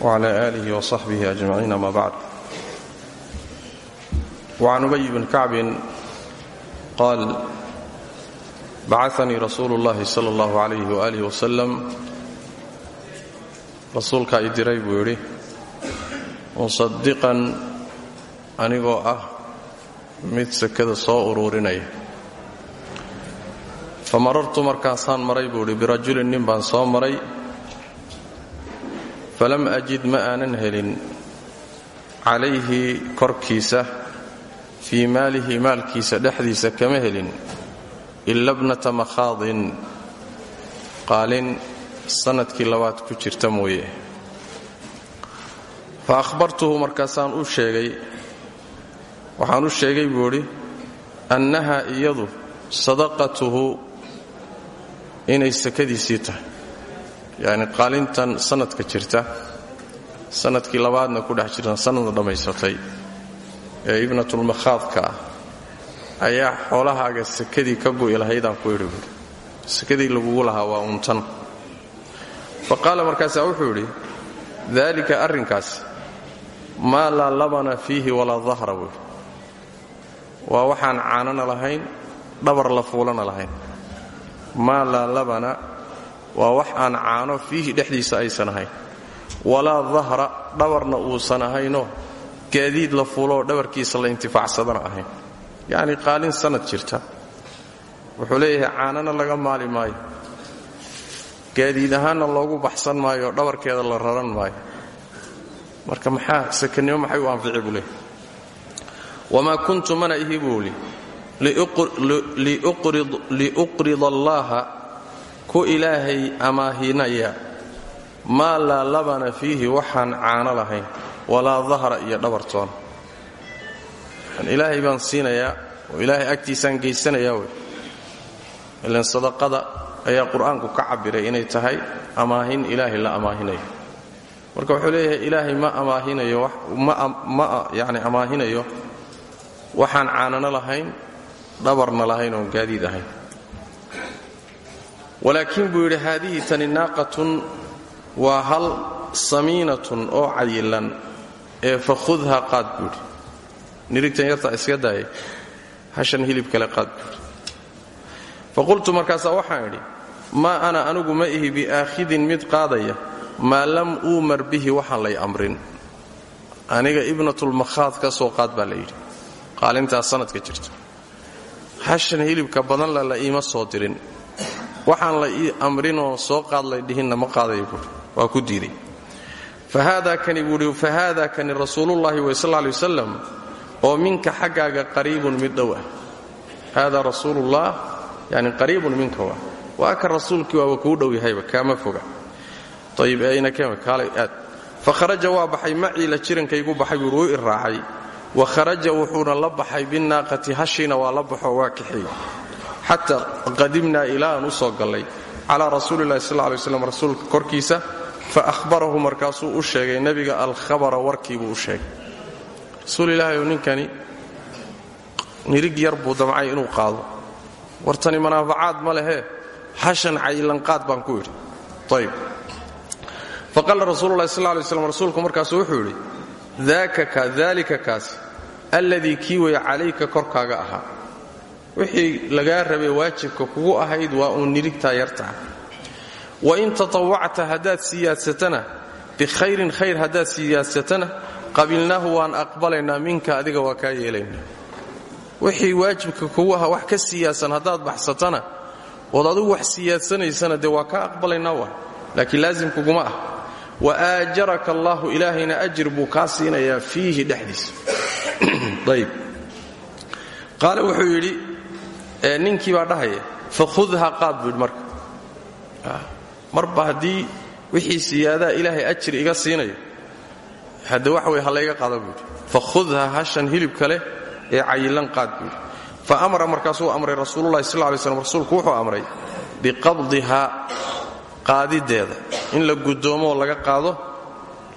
wcla alihi wsaxbihi ajmaciin ama bacd wacan ubay bn kacbin qaal bacanii rasuulu اllahi sala اllahu alayh walih wasalam rasuulkaa i diray buu yidhi musadiqan anigoo ah mid sekada soo uruurinaya famarartu markaasaan maray buu idhi birajulin nin baan soo maray falam ajid ma aanan helin calayhi korkiisa fii maalihi maalkiisa dhexdiisa kama helin ila bnata makhaadin qaalin sannadkii labaad ku jirta mooye. Fa akhbartuhu markaasaan u sheegay waxaan u sheegay buu idhi annaha iyadu sadaqatuhu inay sakadiisii tahay yacni qaalintan sannadka jirta sannadkii labaadna ku dhex jirta sannadna dhammaysatay ee ibnatulmakhaadka ah ayaa xoolahaaga sakadii ka gu'i lahaydaan ku idhi buui sakadii lagugu lahaa waa untan. Fa qaala markaasaa wuxuu yidhi daalika arrinkaas maa laa labana fiihi walaa dahra buui waa waxaan caanana lahayn dhabar la fuulana lahayn. Maa laa labana waa wax aan caano fiihi dhexdiisa aysan ahayn. Walaa dahra dhabarna uusan ahaynoo gaadiid la fuuloo dhabarkiisa la intifaacsadana ahayn. Yacni qaalin sannad jirta. Wuxuu leeyahay caanana laga maali maayo. Gaadiid ahaanna loogu baxsan maayo dhabarkeeda la raran maayo. Marka maxaa sakanimo maxay u anfici buu leeyahy wamaa kuntu mana ihi buu li. Liuqrida allaaha ku ilaahay amaahinaya maa laa labana fiihi waxaan caano lahayn walaa dahra iyo dhabartoona ilaahay baan siinayaa oo ilaahay agtiisaan geysanayaa wey. Ilan sadaqada ayaa qur'aanku ka cabiray inay tahay amaahin ilaahay la amaahinayo. Marka wuxuu leeyahay ilaahay ma amaahinayo ma yani amaahinayo waxaan caanano lahayn dhabarna lahayn oon gaadiid ahayn walaakiin buu yidhi haadihi tani naaqatun waa hal samiinatun oo cayilan ee fakhudha qaad buu yidhi. Nirigtan yartaa iska daayay hashan hilib kale qaad buui fa qultu markaasaa waxaan idhi maa ana anigu ma ihi biaakhidin mid qaadaya maa lam uumar bihi waxaan lay amrin. Aniga ibnatulmakhaad ka soo qaad baa la yidhi. Qaalintaas sannadka jirta. Hashan hilibka badanla la iima soo dirin waxaan la ii amrinoo soo qaad lay dhihinna ma qaadaya buui waa ku diiday. Fa haada kani buuhi fa haada kani rasuulullaahi wey sal ley wasalam oo minka xaggaaga qariibun mid dhow ah. Hada rasuulullah yani qariibun minka waa. Waa ka rasuulkii waaba kuu dhow yahayba kaama foga. Ayib ayna kaalay aad. Fa kharaja waa baxay macii la jirankaygu baxay buuri wuu iraacay wa kharaja wuxuuna la baxay binnaaqati hashiina waa la baxoo waa kaxeey xataa qadimnaa ilaa aan u soo gallay calaa rasuulillahi sal lay slam rasuulka korkiisa fa ahbarahu markaasuu u sheegay nebiga alkhabara warkiibuu u sheegay. Rasuul ilaahay ninkani nirig yar buu damcay inuu qaado. Wartani manaafacaad ma lehee hashan caylanqaad baan ku idhi ayb fa qaala rasuululahi sal lay slam rasuulku markaasu wuxuu yidhi daalika kaasi alladii kii weeye calayka korkaaga ahaa wixii lagaa rabay waajibka kugu ahayd waa uun nirigtaa yartaa wain tatawacta haddaad siyaadsatana bikhayrin khayr haddaad siyaadsatana qabilnaahu waan aqbalaynaa minka adiga waa kaa yeelaynaa. Wixii waajibka kugu aha wax ka siyaasan haddaad baxsatana ood wax siyaadsanaysana dee waa kaa aqbalaynaa waa. Laakiin laasim kuguma ah. Wa aajaraka allaahu ilaahayna ajir buu kaa siinayaa fiihi dhexdiisa. Ayb qaale wuxuu ninkii baa dhahaya fakhudha qaad buu yidhi marka. Marba haddii wixii siyaadaa ilaahay ajir iga siinayo hadde waxa wey ha layga qaado buuyidhi fakhudha hashan hilibka leh ee cayilan qaad buuyidhi fa amara markaasuu amray rasuululahi sal lay slam rasuulku wuxuu amray biqabdihaa qaadideeda in la guddoomoo laga qaado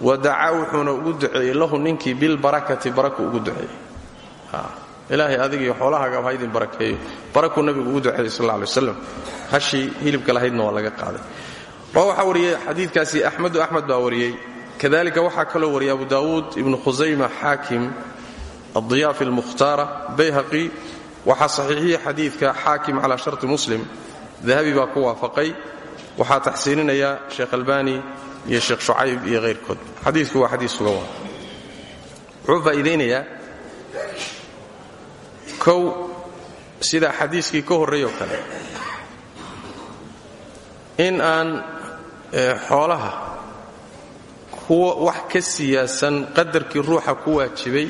wadacaa wuxuuna ugu duceeyey lahu ninkii bilbarakati baraku ugu duceeyey ilaahay adigiiyo xoolahaaga ha idin barakeeyo. Barakuu nabigu ugu duceeyey sal lay waslam hashii hilibka lahaydna waa laga qaaday. Ra waxaa wariyey xadiidkaasi axmedu axmed baa wariyey kadalika waxaa kaloo wariyay abu daawuud ibnu khusayma xaakim addiyaaf almukhtaara bayhaqi. Waxaa saxiixiyey xadiidka xaakim calaa sharti muslim. Dahabi baa ku waafaqay. Waxaa taxsiininaya sheekh albani iyo sheekh shucayb iyo hayrkood xadiidku waa xadiis sugan waa wuxuu faa'iidaynayaa kow sida xadiiskii ka horreeyoo kale. In aan xoolaha kuwa wax ka siyaasan qadarkii ruuxa ku waajibay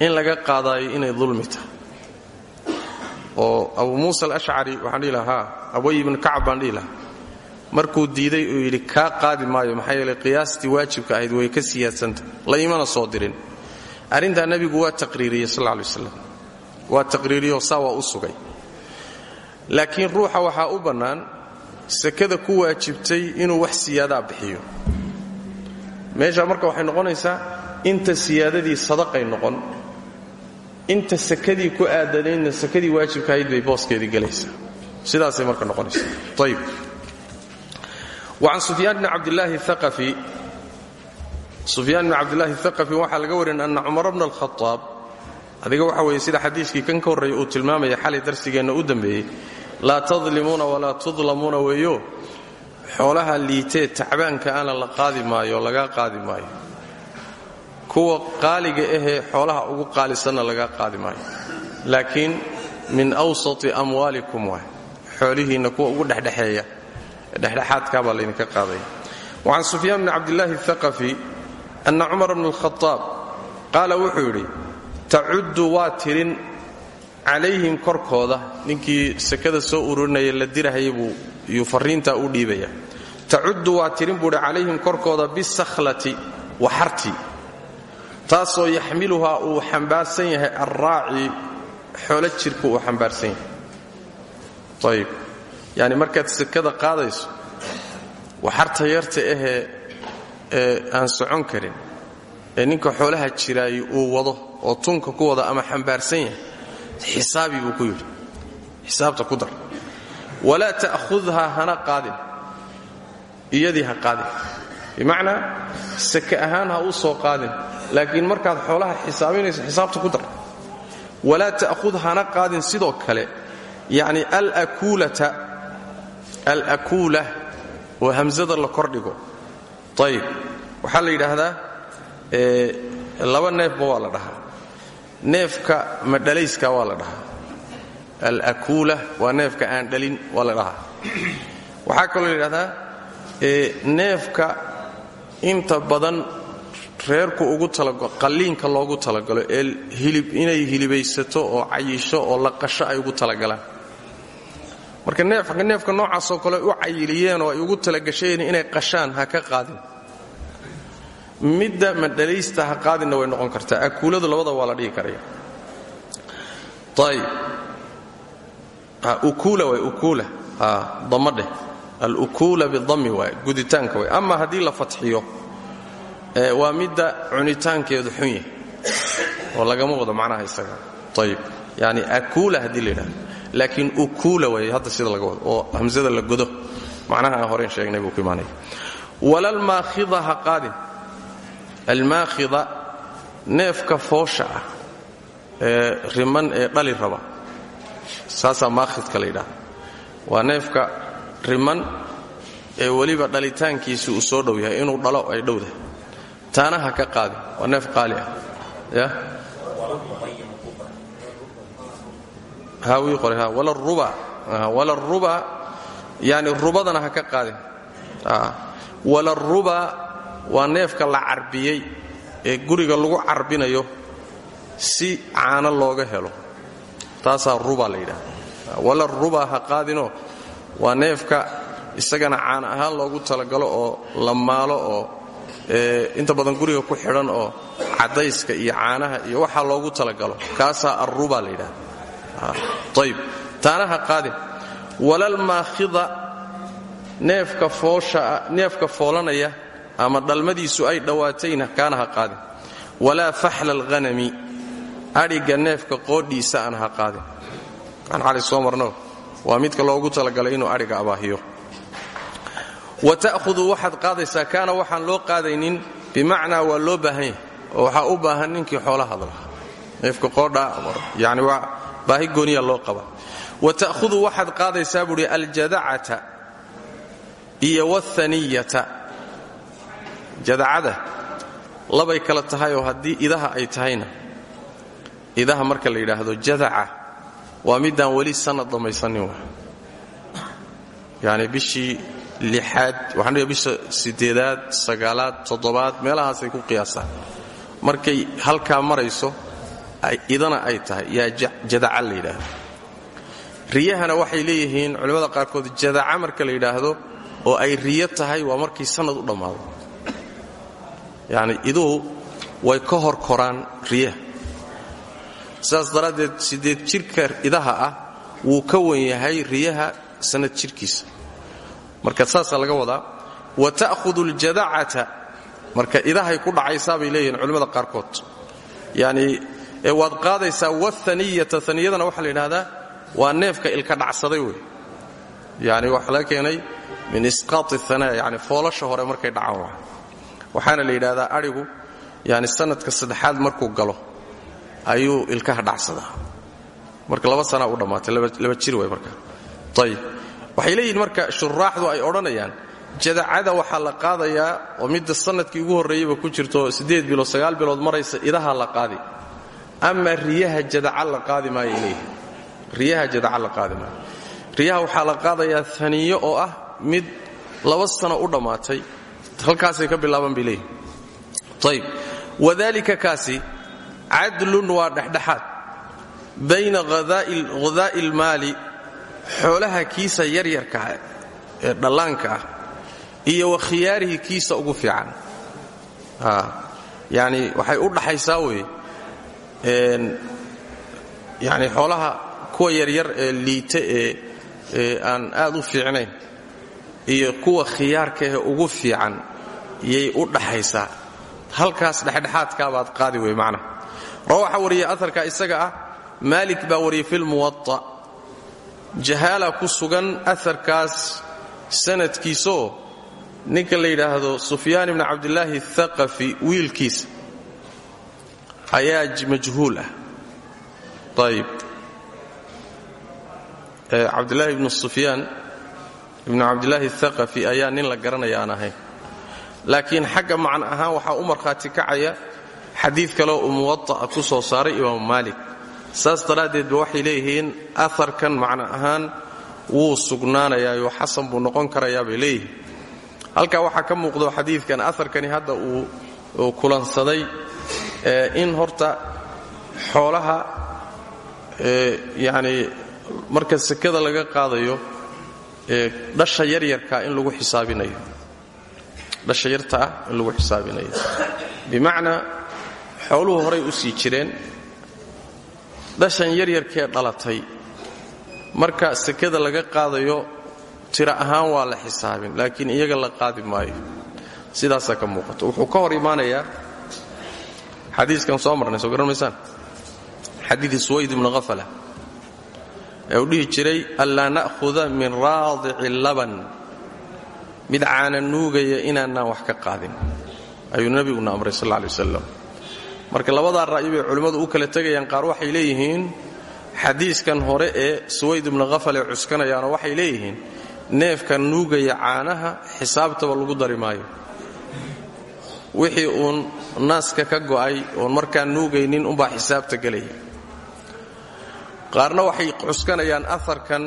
in laga qaadaayo inay dulmi tahay. Oo abu muusa alashcari waxaan dhihi lahaa abay ibnu kacab baan dhihi markuu diiday uu yidhi kaa qaadi maayo maxaa yeelay qiyaastii waajibka ahayd way ka siyaadsanta la imana soo dirin. Arrintaa nebigu waa taqriiriyey sal lay waslam waa taqriiriyoo saa waa u sugay. Laakiin ruuxa waxaa u bannaan sakada ku waajibtay inuu wax siyaadaa bixiyo. Meesha marka waxay noqonaysaa inta siyaadadii sadaqay noqon inta sakadii ku aadanaydna sakadii waajibka ahayd bay booskeedii gelaysaa sidaasay marka noqonaysaa. Ayib wacan sufyaan bni cabdilaahi aqafi sufyaan bni cabdillaahi athaqafi waxaa laga warin anna cumar bna alkhataab adiga waxa weeye sida xadiiskii kan ka horreeya uu tilmaamaya xalay darsigeenna u dambeeyey laa tadlimuuna walaa tudlamuuna weeyo xoolaha liitee tacbaanka ana la qaadi maayo lagaa qaadi maayo. Kuwa qaaliga ahee xoolaha ugu qaalisanna lagaa qaadi maayo. Laakiin min awsati amwaalikum waay xoolihiinna kuwa ugu dhexdhexeeya dhexdhexaadkaa baa laydinka qaadaya. Wacan sufyaan bni cabdillaahi athaqafi anna cumar bna alkhataab qaala wuxuu yidhi tacuddu waa tirin calayhim korkooda. Ninkii sakada soo ururinaya la dirahaya buu yuu farriintaa u dhiibaya. Tacuddu waa tirin buuhi calayhim korkooda bisakhlati waxarti taasoo yaxmiluhaa uu xambaarsan yahay alraaci xoolo jirka uu xambaarsan yahay. Ayib yacni markaad sakada qaadayso waxarta yarta ahee ee aan socon karin ee ninka xoolaha jiraayo uu wado oo tunka ku wada ama xambaarsan yahay xisaabi buu ku yidhi. Xisaabta ku dar. Walaa ta'khudhaa hana qaadin. Iyadii ha qaadin. Bimacnaa sake ahaan ha u soo qaadin. Laakiin markaad xoolaha xisaabinayso xisaabta ku dar. Walaa ta'khud hana qaadin sidoo kale. Yacni alakuulata alakuula oo hamsada la kordhigo ayib waxaa la yidhaahdaa laba neefba waa la dhahaa. Neefka madhalayska waa la dhahaa. Alakuula waa neefka aan dhalin waa la dhahaa. Waxaa kaloo la yidhahdaa neefka inta badan reerku ugu talagalo qalliinka loogu talagalo ee inay hilibaysato oo cayisho oo la qasho ay ugu talagalaan. Marka neefka noocaasoo kale u cayiliyeen oo ay ugu talagasheen inay qashaan ha ka qaadin midda madhalaysta ha qaadinna way noqon kartaa. Akuuladu labada waa la dhihi karaya. Ayb ukuula waay ukuula. Damadheh alukuula bidammi waay guditaanka waay. Ama haddii la fatxiyo waa midda cunitaankeedu xun yahay oo lagama wado macnaha isaga. Ayib yani akuula haddii la yidhahdo laakiin way hadda sida laga wado oo hamsada la godo. Macnaha aan sheegnay buu ku imaanaya. Walalmaakhida ha qaadin almaakhida neefka foosha ah ee riman ee dhali raba. Saasaa maakhidka la yidhahda waa neefka riman ee weliba dhalitaankiisi uu soo dhow yahay inuu dhalo ay dhowdahay taana ha ka qaadin waa neef qaali ah. Ya? Hawii qore ha walaruba walaruba yani rubadana ha ka qaadin walaruba waa neefka la carbiyey ee guriga lagu carbinayo si caano looga helo. Taasaa ruba la yidhahda walaruba ha qaadinoo waa neefka isagana caana ahaan loogu talagalo oo la maalo oo inta badan guriga ku xidhan oo caddayska iyo caanaha iyo waxaa loogu talagalo. Kaasaa arrubaa la yidhahda ayb taanaha qaadin. Walalmaakhida neefka neefka foolanaya ama dhalmadiisu ay dhowaatayna kaana ha qaadin. Walaa faxla alghanami adhigga neefka qoodhiisa aan ha qaadin. Aan xali soo marno waa midka loogu talagalay inuu adhiga abaahiyo. Wa ta'hudu waxaad qaadaysaa kaana waxaan loo qaadaynin bimacnaa waa loo baahan yahay u baahan ninkii xoolaha lahaa neefka qoodhaa yani waa baahi gooniya loo qaba. Wa ta'hudu waxaad qaadaysaa buuhi aljadacata iyo wahaniyata jadacada labay kala tahay oo haddii idaha ay tahayna idaha marka la yidhaahdo jadaca waa midaan weli sannad dhammaysanin wa yani bishii lixaad waxaan bisha sideedaad sagaalaad toddobaad meelahaasay ku qiyaasaan markay halkaa marayso idana ay tahay yaa jadaca la yidhaahdo. Riyahana waxay leeyihiin culimmada qaarkood jadaca marka la yidhaahdo oo ay riyo tahay waa markii sannad u dhammaado yacni iduhu way ka hor koraan riyaha. Sidaas daraaddeed siddeed jidhka idaha ah wuu ka wan yahay riyaha sannad jidhkiisa marka saasaa laga wadaa wa ta'hudu aljadacata marka idahay ku dhacaysaa bay leeyihiin culimmada qaarkood. Yacnii waad qaadaysaa wahaniyata haniyadana waxaa la yidhahdaa waa neefka ilka dhacsaday wey. Yani waxaa laga keenay min isqaati hanaa yani foolasha hore markay dhacaan waxaana la yidhahdaa adhigu yani sanadka saddexaad markuu galo ayuu ilkaha dhacsadaa. Marka laba sanaa u dhammaatay laba jir wey marka. Ayib waxay leeyihiin marka shuraaxdu ay odhanayaan jadacada waxaa la qaadayaa oo midda sannadkii ugu horreeyeyba ku jirto siddeed bilood sagaal bilood maraysa idaha la qaadi. Ama riyaha jadaca la qaadi maayo leeyihiin riyaha jadaca la qaadi maayo. Riyaha waxaa la qaadayaa aniyo oo ah mid laba sano u dhammaatay halkaasay ka bilaaban bay leeyihiin ayib wadalika kaasi cadlun waa dhexdhexaad. Bayna ghadaa'i ilmaali xoolaha kiisa yaryarkaa ee dhallaanka ah iyo wa khiyaarihi kiisa ugu fiican. Yani waxay u dhaxaysaa wey yani xoolaha kuwa yaryar ee liita ee aan aad u fiicnayn iyo kuwa khiyaarka ugu fiican yay u dhaxaysaa. Halkaas dhexdhexaadkaabaad qaadi wey macnaha rawa waxaa wariyay aarka isaga ah maalik baa wariyay filmuwaa jahaala ku sugan aarkaas sanadkiisaoo ninka la yidhaahdo sufyaan ibni cabdilaahi athaqafi wiilkiisa ayaa majhuul ah. Ayib cabdilaahi ibnu sufyaan ibnu cabdilaahi athaqafi ayaa nin la garanaya aan ahayn. Laakiin xagga macno ahaan waxaa u markhaati kacaya xadiid kaleo uu muwata'a ku soo saaray imaamu maalik. Saas daraaddeedba waxay leeyihiin aharkan macno ahaan wuu sugnaanayaayoo xasan buu noqon karayaa bay leeyihiin. Halkaa waxaa ka muuqdo xadiidkan aharkani hadda uu kulansaday in horta xoolaha yacnii marka sekada laga qaadayo dhasha yaryarkaa in lagu xisaabinayo. Dhasha yarta ah in lagu xisaabinayo. Bimacnaa xooluhu horay u sii jireen. Dhashan yaryarkee dhalatay. Marka sekada laga qaadayo tira ahaan waa la xisaabin laakiin iyaga la qaadi maayo. Sidaasaa ka muuqato. Wuxuu ka hor imaanayaa xadiiskan soo marnay soo garan maysaan? Xadiidii suwayd ibnu hafala ee uu dhihi jiray anlaa na'huda min raadici laban. Mid caana nuugaya inaanaan wax ka qaadin. Ayuu nebiguna amray sal alla lay wasalam marka labadaa ra'yi bay culimmadu u kala tegayaan qaar waxay leeyihiin xadiiskan hore ee suwayd ibnu khafale cuskanayaanoo waxay leeyihiin neefkan nuugaya caanaha xisaabtaba lagu dari maayo. Wixii uun naaska ka go'ay oon markaan nuugaynin umbaa xisaabta gelaya qaarna waxay cuskanayaan aharkan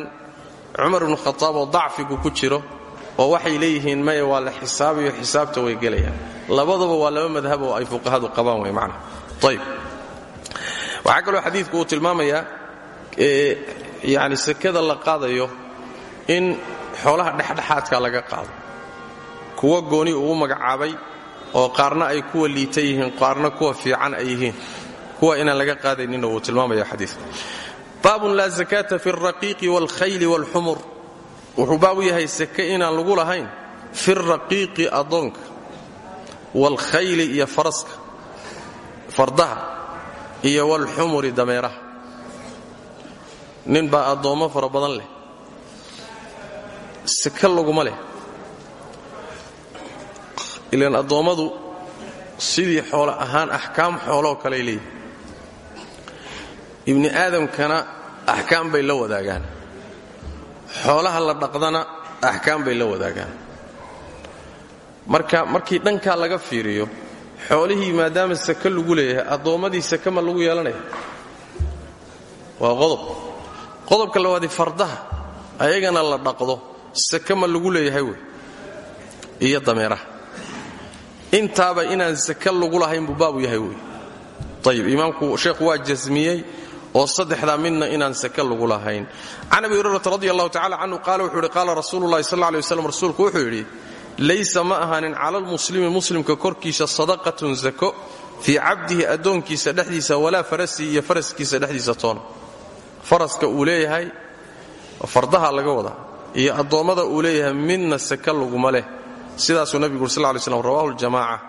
cumar ibnu khataab oo dacfigu ku jiro oo waxay leeyihiin maya waa la xisaabayo xisaabta way gelayaan. Labadaba waa laba madhab oo ay fuqahadu qabaan wey macna. Ayb waxaa kaloo xadiidku uu tilmaamayaa yani sekada la qaadayo in xoolaha dhexdhexaadka laga qaado. Kuwa gooni uu magacaabay oo qaarna ay kuwa liita yihiin qaarna kuwa fiican ay yihiin. Kuwa inaan laga qaadayninna wuu tilmaamaya xadiidka baabun laa zakaata fi alraqiiqi waalkhayli waalxumur wuxuu baabu yahay sake inaan lagu lahayn fi raqiiqi addoonka waalkhayli iyo faraska fardaha iyo waalxumuri dameeraha. Nin baa addoommo fara badan leh. Sake laguma leh. Ilaan addoommadu sidii xoolo ahaan axkaam xooloo kaley leeyihiin ibni aadamkana axkaam bay la wadaagaan. Xoolaha la dhaqdana axkaam bay la wadaagaan. Marka markii dhankaa laga fiiriyo xoolihii maadaama sake lagu leeyahay addoommadii sake ma lagu yeelanaya waa qodob. Qodobka labaadii fardaha. Ayagana la dhaqdo sake ma lagu leeyahay wey. Iyo dameeraha. Intaaba inaan sake lagu lahayn buu baabu yahay wey. Ayib imaamku sheekhu waa jasmiyey oo saddexdaa midna inaan sake lagu lahayn. Can abi hurayrata radi allahu tacala canhu qaala wuxuu yidhi qaala rasuulu llahi sal lay rasuulku wuxuu yidhi laysa ma ahaanin cala almuslimi muslimka korkiisa sadaqatun zako fii cabdihi addoonkiisa dhexdiisa walaa farasihi iyo faraskiisa dhexdiisa toona faraska uu leeyahay fardaha laga wadaa iyo addoommada uu leeyahay midna sake laguma leh. Sidaasuu nabigu ur sal lay slam rawahu ljamaaca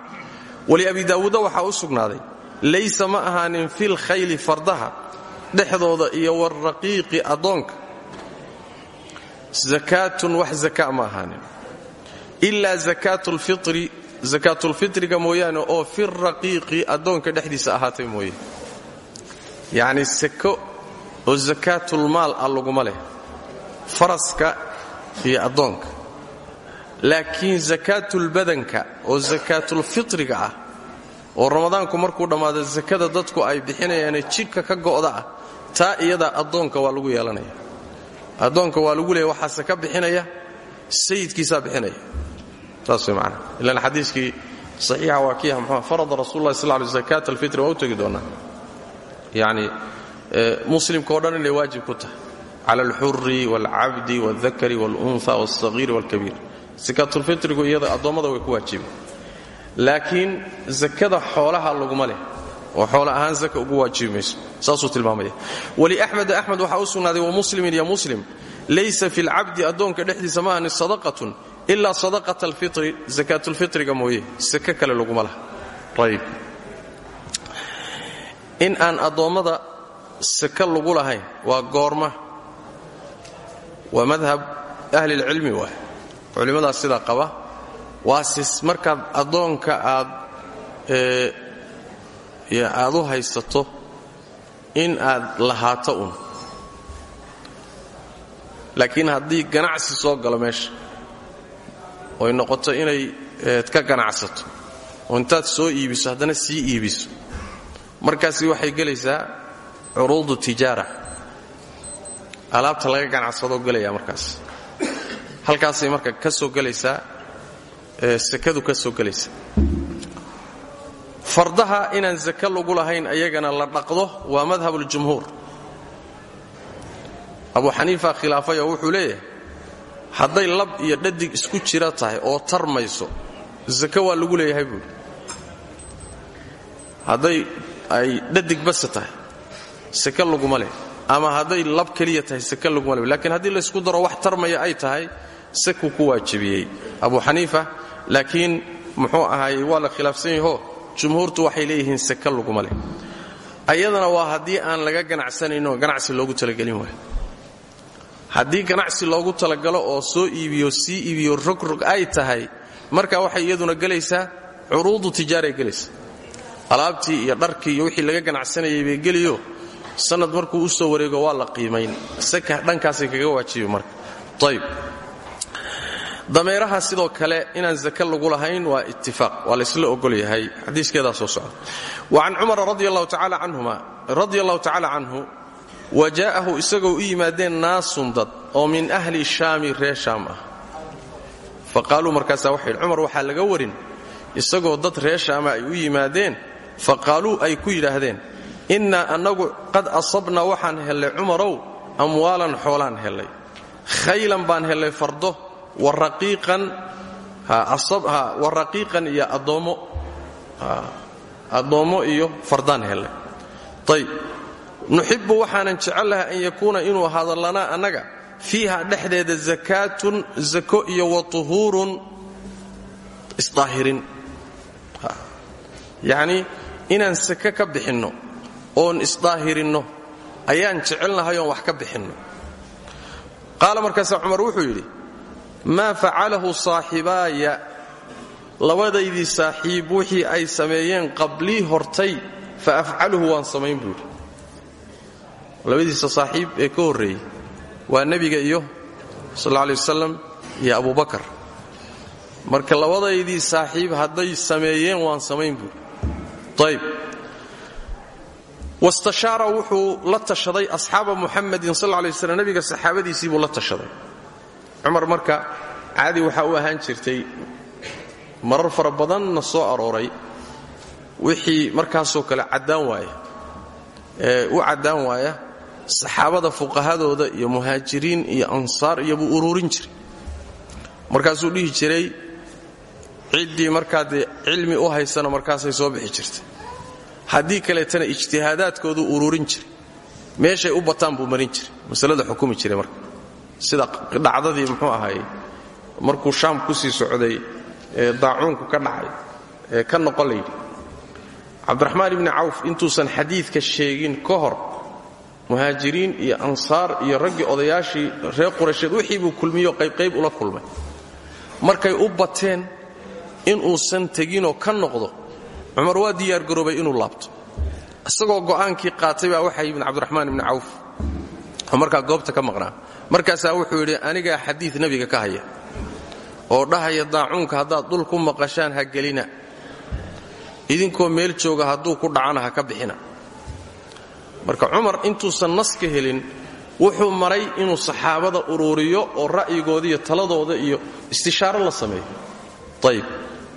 waliabi daawuudda waxaa u laysa ma ahaanin fil khayli fardaha dhexdooda iyo waraqiiqi addoonka. Zakaatun wax zaka ma ahaanin. Ilaa zakaatulfitri zakaatulfitriga mooyaane oo fi raqiiqi addoonka dhexdiisa ahaatay mooye. Yacni sako oo zakaatulmaal ah laguma leh. Faraska iyo addoonka. Laakiin zakaatulbadanka oo zakaatulfitriga ah oo ramadaanku markuu dhammaado sakada dadku ay bixinayaane jidhka ka go'da ah taa iyadaa addoonka waa lagu yeelanaya. Addoonka waa lagu leeya waxaase ka bixinaya sayidkiisaa bixinaya. Saas way macana ilaan xadiiskii saxiixa waa kiiha muxuu farada rasul llahi sal ly zakaat alfitri waa u tegi doonaa yacni muslimka o dhan inay waajib ku tahay. Cala alxuri waalcabdi waaldakari waalunha waalsagiiri waalkabiir sakaatulfitrigu iyada addoommada way ku waajibi laakiin zakada xoolaha laguma leh oo xoolo ahaan zaka ugu waajibi mayso. Saasuu tilmaamaya. Waliaxmeda axmed waxaa u sugnaaday wamuslimin iyo muslim laysa fi lcabdi addoonka dhexdiisa ma ahni sadaqatun ilaa sadaqat alfitri zakaatulfitriga mooye. Sake kale laguma laha. Ayb in aan addoommada sake lagu lahayn waa goorma waa madhab ahlilcilmi waay culimmadaas sidaa qaba. Waasis markaad addoonka aad aad u haysato in aad lahaato un laakiin haddii ganacsi soo galo meesha oy noqoto inay ka ganacsato oo intaad soo iibiso haddana sii iibiso. Markaasi waxay gelaysaa curuudu tijaara. Alaabta laga ganacsadoo gelaya markaas. Halkaasay marka ka soo gelaysaa sakadu ka soo gelaysa fardaha inaan sake lagu lahayn ayagana la dhaqdo waa madhabuljumhuur abu xaniifa khilaafay oo wuxuu leeyahay hadday lab iyo dhadig isku jira tahay oo tarmayso sake waa lagu leeyahay buuri hadday ay dhadig base tahay sake laguma leh ama hadday lab keliya tahay sake laguma leh lakiin haddii laysku daro wax tarmaya ay tahay saku ku waajibiyey. Abu xaniifa laakiin muxuu ahaayey waa la khilaafsan yaho jumhuurtu waxay leeyihiin sake laguma leh. Ayadana waa haddii aan laga ganacsanayno ganacsi loogu talagelin waay haddii ganacsi loogu talagalo oo soo iibiyo sii iibiyo rogrog ay tahay marka waxay iyaduna gelaysaa curuudu tijaaray gelaysa alaabtii iyo dharkii iyo wixii laga ganacsanayay bay geliyo sanad markuu u soo wareego waa la qiimayn saka dhankaasay kaga waajibi marka. Ayb dameeraha sidoo kale inaan zake lagu lahayn waa ittifaaq waa laysla ogol yahay. Xadiiskeedaa soo socda. Wa can cumara radi allahu tacala canhuma radi allahu tacala canhu u yimaadeen naasun dad oo min ahli shaami reer shaam ah. Fa qaaluu markaasaa laga warin. Isagoo dad reer shaama ay u yimaadeen. Fa ay ku yidhaahdeen innaa annagu qad asabnaa waxaan hellay cumarow amwaalan xoolaan hellay khaylan baan hellay fardo wa raqiiqan wa raqiiqan iyo addoommo addoommo iyo fardaan hellay ayb nuxibbu waxaanan jecel lahay an yakuuna inuu ahaado lanaa annaga fiiha dhexdeeda zakaatun zako iyo wa tuhuurun isdaahirin. Yacnii inaan sake ka bixinno oon isdaahirinno ayaan jecelnahay oon wax ka bixinno. Qaala markaasa cumar wuxuu yidhi maa facalahu saaxibaaya labadaydii saaxiib wixii ay sameeyeen qablii hortay fa afcaluhu waan samayn buu yidhi. Labadiisa saaxiib ee ka horreeyey waa nebiga iyo sal alay wasalam iyo abubakar marka labadaydii saaxiib hadday sameeyeen waan samayn buuri ayb wastashaara wuxuu la tashaday asxaaba muxamadin sal lay slam nebiga saxaabadiisii buu la tashaday cumar marka caadi waxaa u ahaan jirtay marar fara badanna soo arooray. Wixii markaasoo kale caddaan waaya ee u caddaan waaya saxaabada fuqahadooda iyo muhaajiriin iyo ansaar iyo buu ururin jiray. Markaasuu dhihi jiray ciddii markaa dee cilmi u haysana markaasay soo bixi jirtay. Haddii kaleetana ijtihaadaadkoodu ururin jiray. Meeshay u bataan buu marin jiray. Masalada xukumi jiray marka sida dhacdadii muxuu ahaayey markuu shaam ku sii socday ee daacuunku ka dhacay ee ka noqon layidhi cabdiraxmaan ibni cawf intuusan xadiidka sheegin ka hor muhaajiriin iyo ansaar iyo raggii odayaashii reer quraysheed wixii buu kulmiyo qaybqayb ula kulmay. Markay u bateen inuusan teginoo ka noqdo cumar waa diyaargaroobay inuu laabto. Isagoo go'aankii qaatay baa waxaa yimid cabdiraxmaan ibni cawf oo markaa goobta ka maqnaa. Markaasaa wuxuu yidhi anigaa xadiid nebiga ka haya oo dhahaya daacuunka haddaad dhul ku maqashaan ha gelina. Idinkoo meel jooga hadduu ku dhacana ha ka bixina. Marka cumar intuusan nas ka helin wuxuu maray inuu saxaabada uruuriyo oo ra'yigooda iyo taladooda iyo istishaaro la sameeyo. Ayib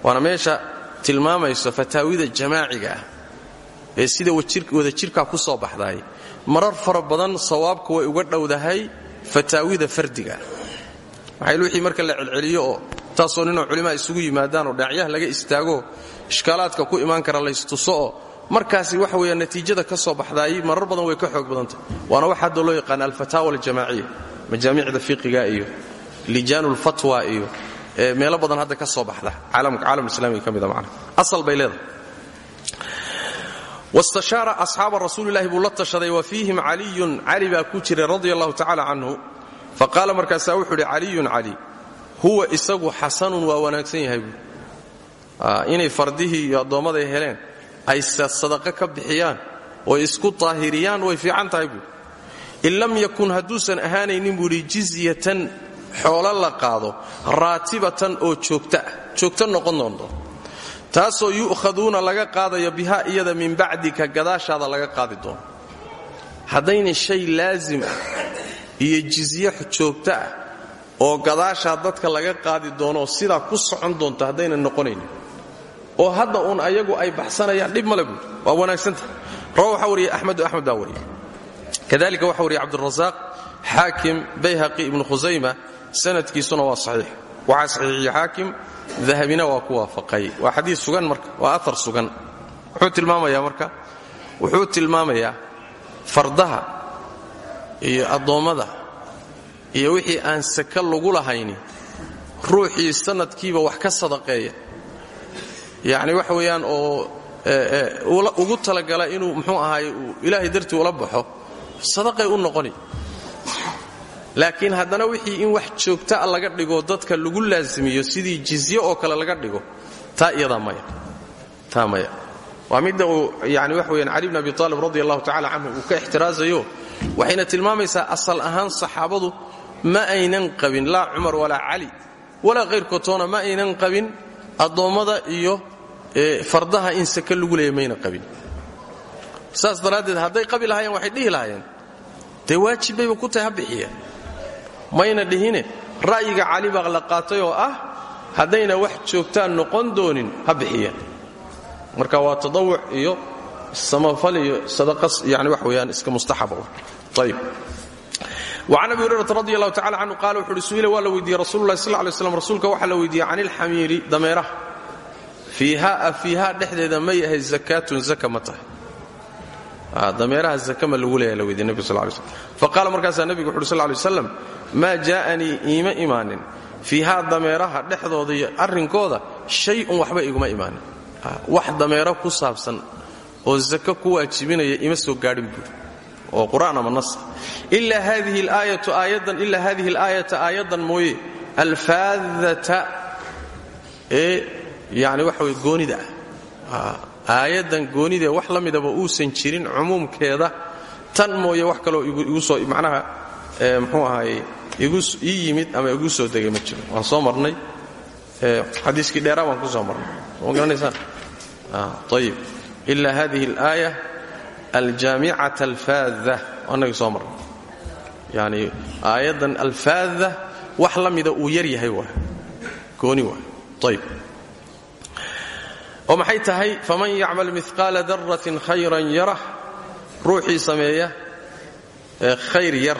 waana meesha tilmaamayso fataawida jamaaciga ah ee sida wada jirkaa ku soo baxdaay marar fara badan sawaabka way uga dhowdahay fataawida fardiga. Maxayl wixii marka la celceliyo oo taasoo ninoo culimaa isugu yimaadaan oo dhaacyaha laga istaago ishkaalaadka ku imaan kara laystuso oo markaasi waxa weya natiijada ka soo baxdaay marar badan way ka xoog badantah waana waxa hadda loo yaqaan alfataawa aljamaaciya majaamicda fiqiga iyo lijaanulfatwa iyo meelo badan hadda ka soo baxda. Caalamalislamiga ka mida macna. Asal bay leedahay wastashaara asxaaba rasuulilahi buu la tashaday wa fiihim caliyun cali baa ku jiray radia allahu tacala canhu faqaala markaasaa wuxuu idhi caliyun cali huwa isagu xasanun waa wanaagsan yahay buu inay fardihii iyo addoommaday heleen ay sadaqo ka bixiyaan oo isku daahiriyaan way fiican tahay buu in lam yakun hadduusan ahaanaynin buu la qaado raatibatan oo joogta ah joogto taasoo yu'khaduuna laga qaadayo bihaa iyada min bacdika gadaashaada laga qaadi doono. Haddayna shay laasim ah iyo jizye joogto ah oo gadaashaa dadka laga qaadi doonooo sidaa ku socon doonto haddayna noqonaynin. Oo hadda uun ayagu ay baxsanayaan dhib male waa wanaagsanta rawa waxaa wariyey axmedu axmed kadalika waxaa wariyey cabdurasaaq xaakim bayhaqi ibnu khusayma sanadkiisuna waa saxiix. Waxaa saxiixiyey xaakim dahabina waa ku waafaqay. Waa xadiis sugan marka waa aar sugan. Wuxuu tilmaamayaa marka wuxuu tilmaamayaa fardaha iyo addoommada iyo wixii aan saka lagu lahayni ruuxii sanadkiiba wax ka sadaqeeya. Yacni waxa weeyaan oo ugu talagala inuu muxuu ahaay ilaahay dartii ula baxo. Sadaqay u noqoni laakiin haddana wixii in wax joogtaa laga dhigo dadka lagu laasimiyo sidii jizye oo kale laga dhigo taa iyadaa maya taa maya. Waa midda uu yani weyaan cali bn abi aalib radi allahu tacala uu ka ixtiraasayo waxayna tilmaamaysaa asal ahaan saxaabadu ma aynan qabin laa cumar walaa cali walaa kayrkoodtoona ma aynan qabin addoommada iyo fardaha in sake lagu leeya qabin. Saas daraaddeed hadday qabi waxay dhihi lahaayeen dee ku tahay ha bixiyeen mayna dhihine ra'yiga cali baa la qaatay oo ah haddayna wax joogtaan noqon doonin ha bixiyeen marka waa tadawuc iyo samafal iyo sadaqa yani wax weeyaan iska mustaxaba ayib wacan abi hurayrata radi allahu tacala canhu qaala wuxu uhi su'ila la weydiiyey rasulullahi sal lay slam rasuulka waxaa la weydiiyey can ilxamiiri dameeraha. Fiihaa fiihaa dhexdeeda ma yahay zakaatun zaka dameeraha zaka ma lagu leeyahay la weydiye nebigu sal lay slam faqaala markaasaa nebigu wuxu uhi sal lay waslam maa jaa'anii iima imaanin? Fiihaa dameeraha dhexdooda iyo arrinkooda shay-un waxba iguma imaanin. Wax dameero ku saabsan oo zaka ku waajibinaya ima soo gaadhin buuri oo qur'aan ama nas ilaa hadihi alaayatu aayaddan ilaa hadihi alaayata aayaddan mooye alfaadata ee yani waxa goonida. Ah aayaddan goonidee wax la midaba uusan jirin cumuumkeeda tan mooye wax kaloo soo macnaha mxuu ahaye ii yimid ama igu soo degay ma jiro. Waan soo marnay. Xadiiskii dheeraa waan ku soo marnay. Ma garanaysaan? Ayib ila hadihi alaaya aljaamicata alfaada annagii soo marnay. Yani aayaddan alfaada wax la mida uu yar yahay waa gooni waa ayib oo maxay tahay faman yacmal miqaala daratin khayran yarah ruuxii sameeya khayr yar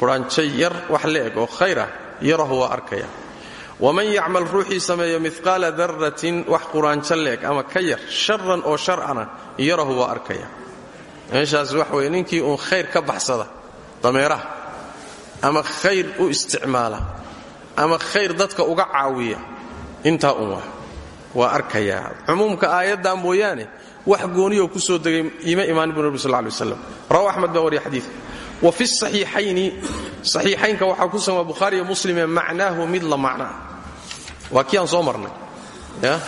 quraanjo yar wax la-eg oo khayr ah yarahu waa arkaya. Waman yacmal ruuxii sameeya miqaala daratin wax quraanjo la-eg ama ka yar sharan oo sharcana yarahu waa arkaya. Meeshaas wax weye ninkii uun khayr ka baxsada dameeraha ama khayr u isticmaala ama khayr dadka uga caawiya intaa un waa arkayaa cumuumka aayaddaa mooyaane wax gooniyoo ku soo degay iima imaanin bu nebi sal ly waslam rawa axmed baa wariya wa fi saxiixayni saxiixaynka waxaa ku sugan waa bukhaariyo muslimee macnaahu mid la macnaa. Waa kii ya?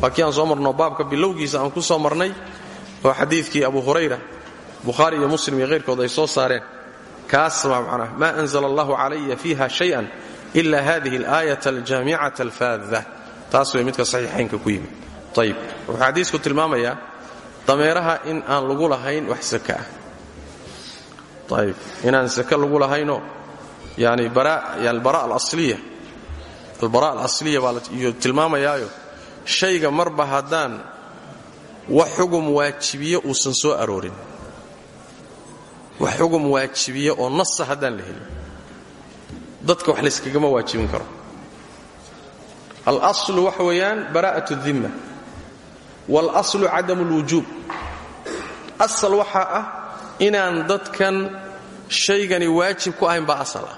Waa kii aan soo marno baabka bilowgiisa aan ku soo marnay oo xadiidkii abu hurayra. Bukhaari muslim iyo hayrkood ay soo saareen. Kaas baa macnaha maa anzla allahu calaya fiiha shayan ila hadihi alaayat aljaamicata alfaada taas way midka saxiixaynka ku yimid. Ayib wuxuu xadiisku tilmaamayaa dameeraha in aan lagu lahayn wax saka ah. Ayib inaan saka lagu lahaynoo yani albara alasliya. Albara alasliya baa iyo tilmaamayaayo shayga marba haddaan wax xugum waajibiye uusan soo aroorin. Wax xugum waajibiye oo nasa haddaan la helin. Dadka wax layskagama waajibin karo alaslu waxa weeyaan bara'at اdimma waalaslu cadam اlwujuub asal waxaa ah inaan dadkan shaygani waajib ku ahayn baa asal ah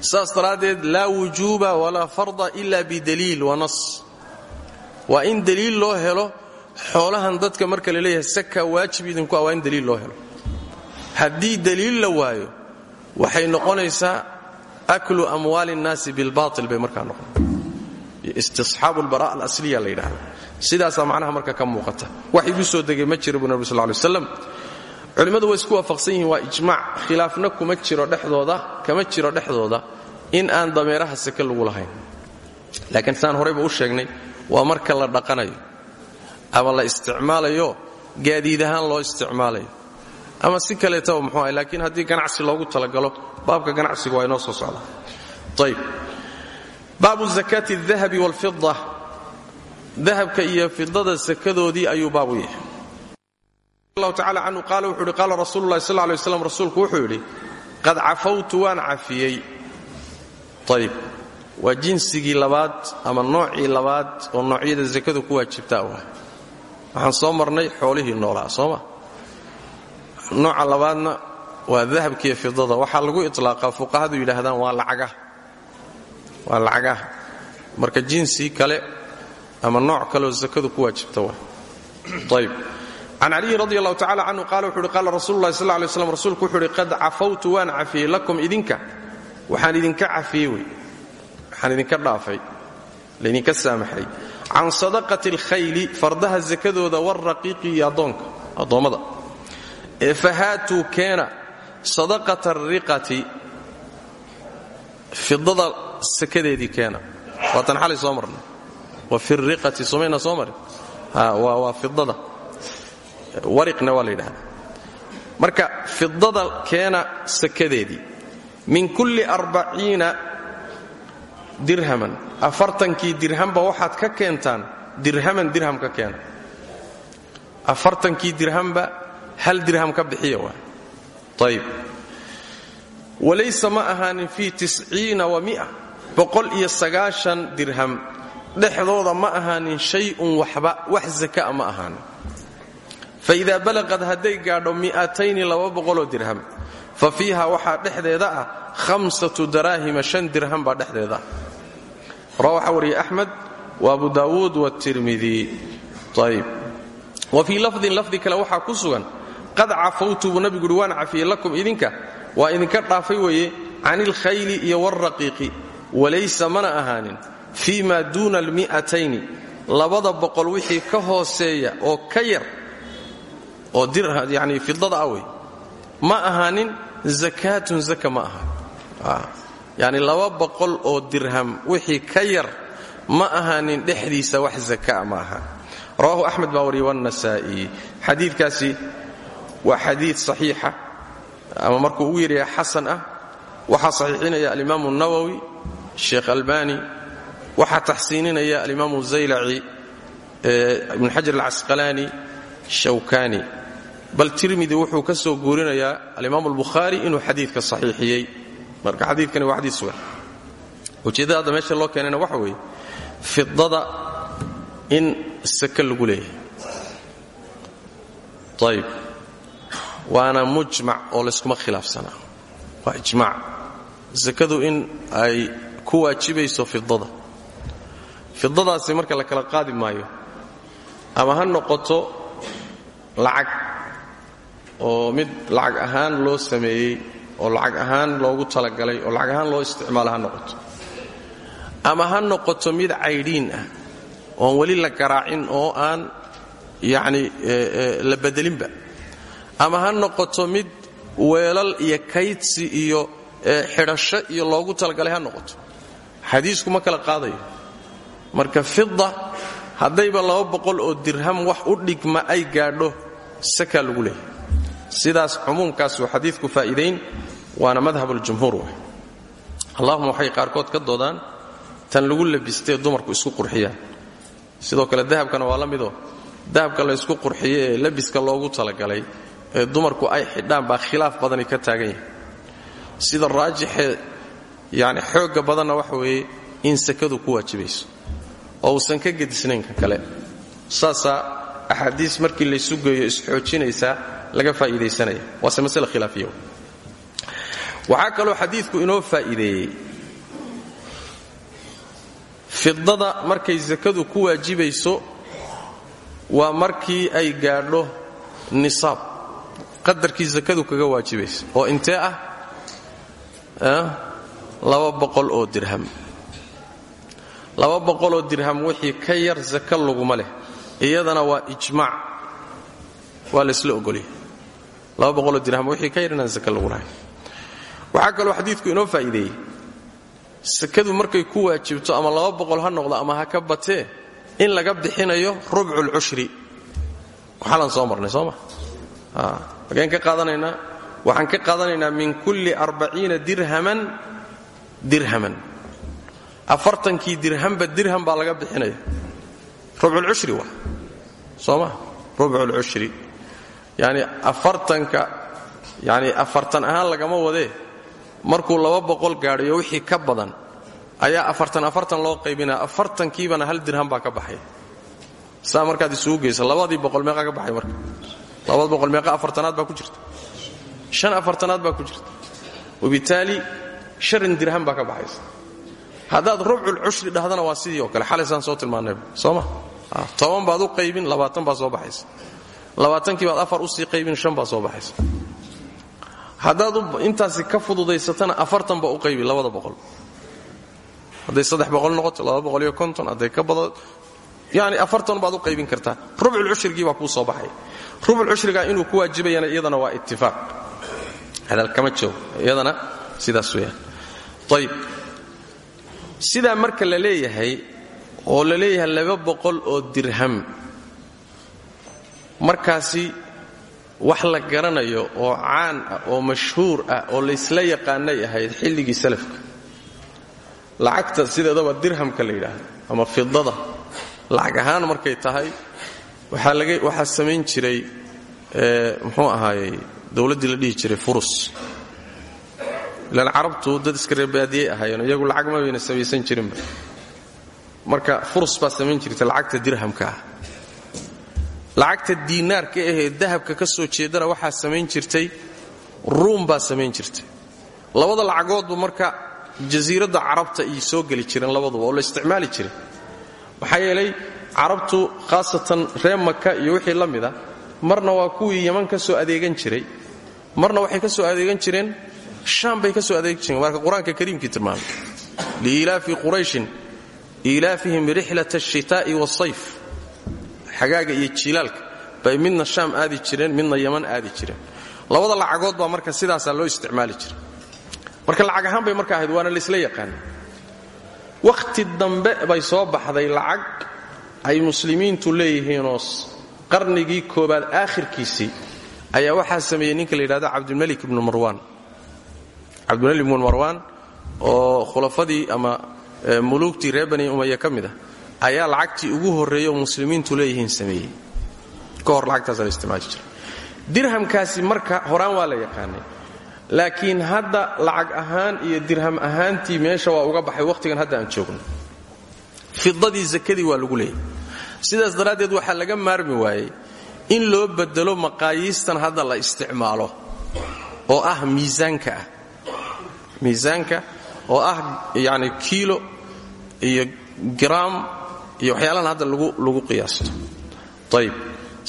saas daraaddeed laa wujuuba walaa farda ila bidaliil wa nas waa in daliil loo helo xoolahan dadka marka la leeyahay saka waajib idinku ah waa in daliil loo helo haddii daliil la waayo waxay noqonaysaa aklu amwaali اnnaasi bilbail bay markaa noqon istisxaabu albara alasliya la yidhahda sidaasaa macnaha marka ka muuqata. Wax igu soo degay ma jira buu nabi sal lay waslam way isku waafaqsan yihiin waa ijmaac khilaafna kuma jiro dhexdooda kama jiro dhexdooda in aan dameeraha sake lagu lahayn. Laakiin saan horayba u sheegnay waa marka la dhaqanayo ama la isticmaalayo gaadiid loo isticmaalayo. Ama si kaleetaba muxuu ahay laakiin haddii ganacsi loogu talagalo baabka ganacsigu waa inoo soo socda. Ayb baabu zakaati dahabi waalfida dahabka iyo fidada sakadoodii ayuu baabu yahay. Allahu tacala canhu qaala wuxuu yidhi qaala rasuulu llahi sal lay waslam rasuulku wuxuu yidhi qad cafawtu waan cafiyey. Ayb waa jinsigii labaad ama noocii labaad oo noocyada sakadu ku waajibtaa u ah waxaan soo marnay xoolihii noolaa sooma nooca labaadna waa dahabkiiyo fidada waxaa lagu lacagaha waa lacagaha. Marka jinsi kale ama nooc kaleoo sakadu ku waajibta waa. Ayb can caliyin radi allahu tacala canhu qaala wuxu uhi qaala rasulu llahi sal rasuulku wuxuu uhi qad cafawtu waan cafiyey lakum idinka. Waxaan idinka cafiyey wey. Waxaan idinka dhaafay. Laydinka saamaxay. Can sadaqati alkhayli fardaha sakadooda waraqiiqi iyo addoonka. Addoommada. Ee fahaatuu keena sadaqata ariqati fidada sakadeedii keena. Waatan xalay soo marnay. Wa fi riqati somayna soo marin. Waa fidada wariqna waa la marka fidada keena sakadeedii. Min kulli arbaciina dirhaman. Afartankii dirhamba waxaad ka keentaan dirhaman dirham ka keena. Afartankii dirhamba hal dirham ka bixiya waa. Ayib walaysa ma ahaanin fii tisciina wa boqol iyo sagaashan dirham. Dhexdooda ma ahaanin shay-un waxba wax zakaa ma ahaanin. Fa idaa balaqad hadday gaadho mi'atayni laba boqoloo dirham fa fiiha waxaa dhexdeeda ah hamsatu daraahima shan dirham baa dhexdeeda. Ah raa waxaa wa abu daawuud watirmidi ayb wa fii lafdin lafdi kale waxaa ku sugan qad cafawtu buu nabigu uhi waan cafiyey lakum idinka. Waa idinka dhaafay weeye can ilkhayli iyo waalraqiiqi walaysa mana ahaanin fii ma duuna almi'atayni labada boqol wixii ka hooseeya oo ka yar oo yani fidada ah wey ma ahaanin zakaatun zaka ma ahaan yani laba boqol oo dirham wixii ka yar ma ahaanin dhexdiisa wax zakaa ma aha. Rawahu axmed baa wariyey wannasaa'i. Xadiidkaasi waa xadiid saxiixa ama markuu ugu yaryaha xasan ah waxaa saxiixinaya alimaamu nawowi sheekh albani waxaa taxsiininaya alimaamu zaylaci ibn xajar alcasqalaani shawkani. Bal tirmidi wuxuu ka soo guurinayaa alimaamu albukhaari inuu xadiidka saxiixiyey. Marka xadiidkani waa xadiid sugan ujeeddada hadda meesha loo keenayna waxa weeye fidada in sake lagu leeyahay. Ayb waana mujmac oo layskuma khilaafsanaa. Waa ijmaac. Sakadu in ay ku waajibayso fidada fidadaasi marka la kala qaadi maayo ama ha noqoto lacag oo mid lacag ahaan loo sameeyey oo lacag ahaan loogu talagalay oo lacag ahaan loo isticmaalo ha noqoto. Ama ha noqoto mid caydhiin ah oon weli la garaacin oo aan yacni la bedelinba. Ama ha noqoto mid weelal iyo kaydsi iyo xidhasho iyo loogu talagalay ha noqoto xadiisku ma kala qaadayo. Marka fida haddayba laba oo dirham wax u dhigma ay gaadho sakaa lagu leeyahay. Sidaas cumuumkaasuu xadiidku faa'iidayn waana madhabuljumhuur waay. Allahuma waxay qaarkood ka doodaan tan lagu labistee dumarku isku qurxiyaan. Sidoo kale dahabkana waa la midoo. Dahabka la ysku qurxiye ee labiska loogu talagalay ee dumarku ay xidhaan baa khilaaf badani ka taagan yahay. Sida raajixee yani xoogga badanna waxa weeye in sakadu ku waajibayso oo uusan ka gedisnaynka kale. Saasaa axaadiis markii laysu geeyo isxoojinaysaa laga faa'iidaysanaya. Waase masale khilaafiya waxaa kaloo xadiidku inoo faa'iideeyey. Fidada markay sakadu ku waajibayso waa markii ay gaadho nisaab. Qadarkii sakadu kaga waajibaysa oo intee ah laba boqol oo dirham. Laba boqoloo dirham wixii ka yar saka laguma leh iyadana waa ijmaac. Waa laysla ogolyahay. Laba boqoloo dirham wixii ka yar inaan saka lagu lahay waxaa kaloo xadiidku inoo faa'iideeyey. Sakadu markay ku waajibto ama laba boqol ha noqdo ama ha ka batee in laga bixinayo rubculcushri waxaalaan soo marnay soo ma? Mageen ka qaadanaynaa waxaan ka qaadanaynaa min kulli arbaciina dirhaman dirhaman. Afartankii dirhamba dirham baa laga bixinaya. Rubculcushri waa. Soo ma? Rubculcushri yani afartanka yani afartan ahaan lagama wadee. Markuu laba boqol gaadhayo wixii ka badan ayaa afartan afartan loo qaybinaya afartankiibana hal dirham baa ka baxaya saa markaad isugu geysa labadii boqol meeqa ka baxay marka. Labada meeqa afartanaad baa ku jirta. Shan afartanaad baa ku jirta. Wabitaali shan dirham baa ka baxaysa. Haddaad rubcul cushri dhahdana waa sidii oo kale. Xalaysaan soo tilmaanayba soo ma toban baad u qaybin labaatan baa soo baxaysa. Labaatankii baad afar u sii qaybin shan baa soo baxaysa. Haddaad intaasi ka fududaysatana afartanba u qaybi labada boqol. Hadday noqoto laba boqol iyo konton hadday ka bado yani afartan baad u qaybin kartaa rubcul cushrigii baa kuu soo baxay. Rubcul cushrigaa inuu ku waajibayana iyadana waa ittifaaq. Hadal kama joogo iyadana sidaas weeyaan ayib sidaa marka la leeyahay oo la leeyahay laba boqol oo dirham markaasi wax la garanayo oo caan ah oo mashhuur ah oo laysla yaqaanay ahayd xilligii salafka. Lacagta sideedaba dirhamka la yidhaahdo ama fidada lacag ahaan markay tahay waxaa samayn jiray muxuu ahaayey dowladdii la dhihi jiray furus ilaan carabtu dad iska reebaadiyey ahaayeen iyagu lacag ma bayna samaysan jirinba marka furs baa samayn jirta lacagta dirhamka ah. Lacagta diinaarka ahee dahabka ka soo jeedana waxaa samayn jirtay ruum baa samayn jirtay. Labada lacagoodba marka jasiiradda carabta ay soo geli jireen labaduba oo la isticmaali jiray. Maxaa yeelay carabtu khaasatan reer maka iyo wixii la mida marna waa kuwii yaman ka soo adeegan jiray. Marna waxay ka soo adeegan jireen shaam bay ka soo adeegan jireen. Marka qur'aanka kariimkii tilmaamay liilaafi qurayshin iilaafihim rixlat ashitaa'i waasayf xagaaga iyo jiilaalka bay midna shaam aadi jireen midna yaman aadi jireen. Labada lacagood baa marka sidaasaa loo isticmaali jiray. Marka lacag ahaan bay marka ahayd waana laisla yaqaana wakhti dambe bay soo baxday lacag ay muslimiintu leeyihiinoo qarnigii koobaad aakhirkiisii ayaa waxaa sameeyey ninka la yidhahdo cabdulmelik ibnu marwaan cabdulmelik ibnu marwaan oo khulafadii ama muluugtii reer bani umaya ka mid ah ayaa lacagtii ugu horreeyey oo muslimiintu leeyihiin sameeyey. Ka hor lacagtaasa la dirhamkaasi marka horaan waa la yaqaanay. Laakiin hadda lacag ahaan iyo dirham ahaantii meesha waa uga baxay wakhtigan hadda aan joogno. Fidadii zakadii waa lagu leeyay. Sidaas daraaddeed waxaa laga maarmi waayey in loo bedelo maqaayiistan hadda la isticmaalo oo ah miisaanka ah miisaanka oo ah yacni kiilo iyo garaam iyo waxyaalahan hadda lagu qiyaasto. Ayib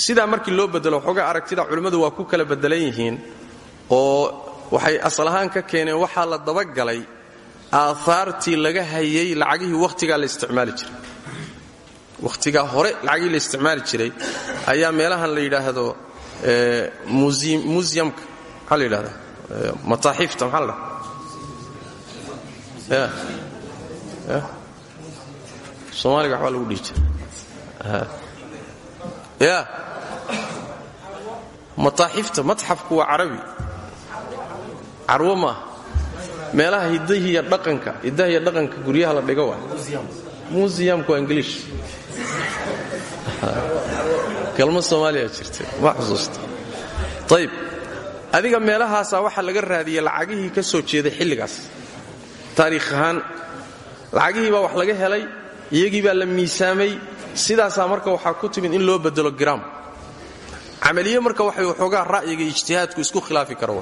sidaa markii loo bedelo waxoogaa aragtida culimmadu waa ku kala bedelan yihiin oo waxay asal ahaan ka keeneen waxaa la dabagalay aahaartii laga hayay lacagihii wakhtigaa la isticmaali jiray. Wakhtigaa hore lacagihii la isticmaali jiray ayaa meelahan la yidhaahdo musyamka maxaa la yidhahdaa mataaxiifta maxaa la soomaaliga waxbaa lagu dhihi jira ya. Mataaxifta matxafku waa carabi. Carwo maaha meelaha hidahiiyo dhaqanka hidaha iyo dhaqanka guryaha la dhigo waa musiyamku waa ingiliish kalma soomaaliya jirta. Ma xusuusta. Ayib adiga meelahaasaa waxaa laga raadiyey lacagihii ka soo jeeday xilligaas taariikh ahaan lacagihii baa wax laga helay iyagii baa la miisaamay. Sidaasaa marka waxaa ku timid in loo bedelo gram camaliye marka waxay waxoogaa ra'yiga ijtihaadku isku khilaafi kara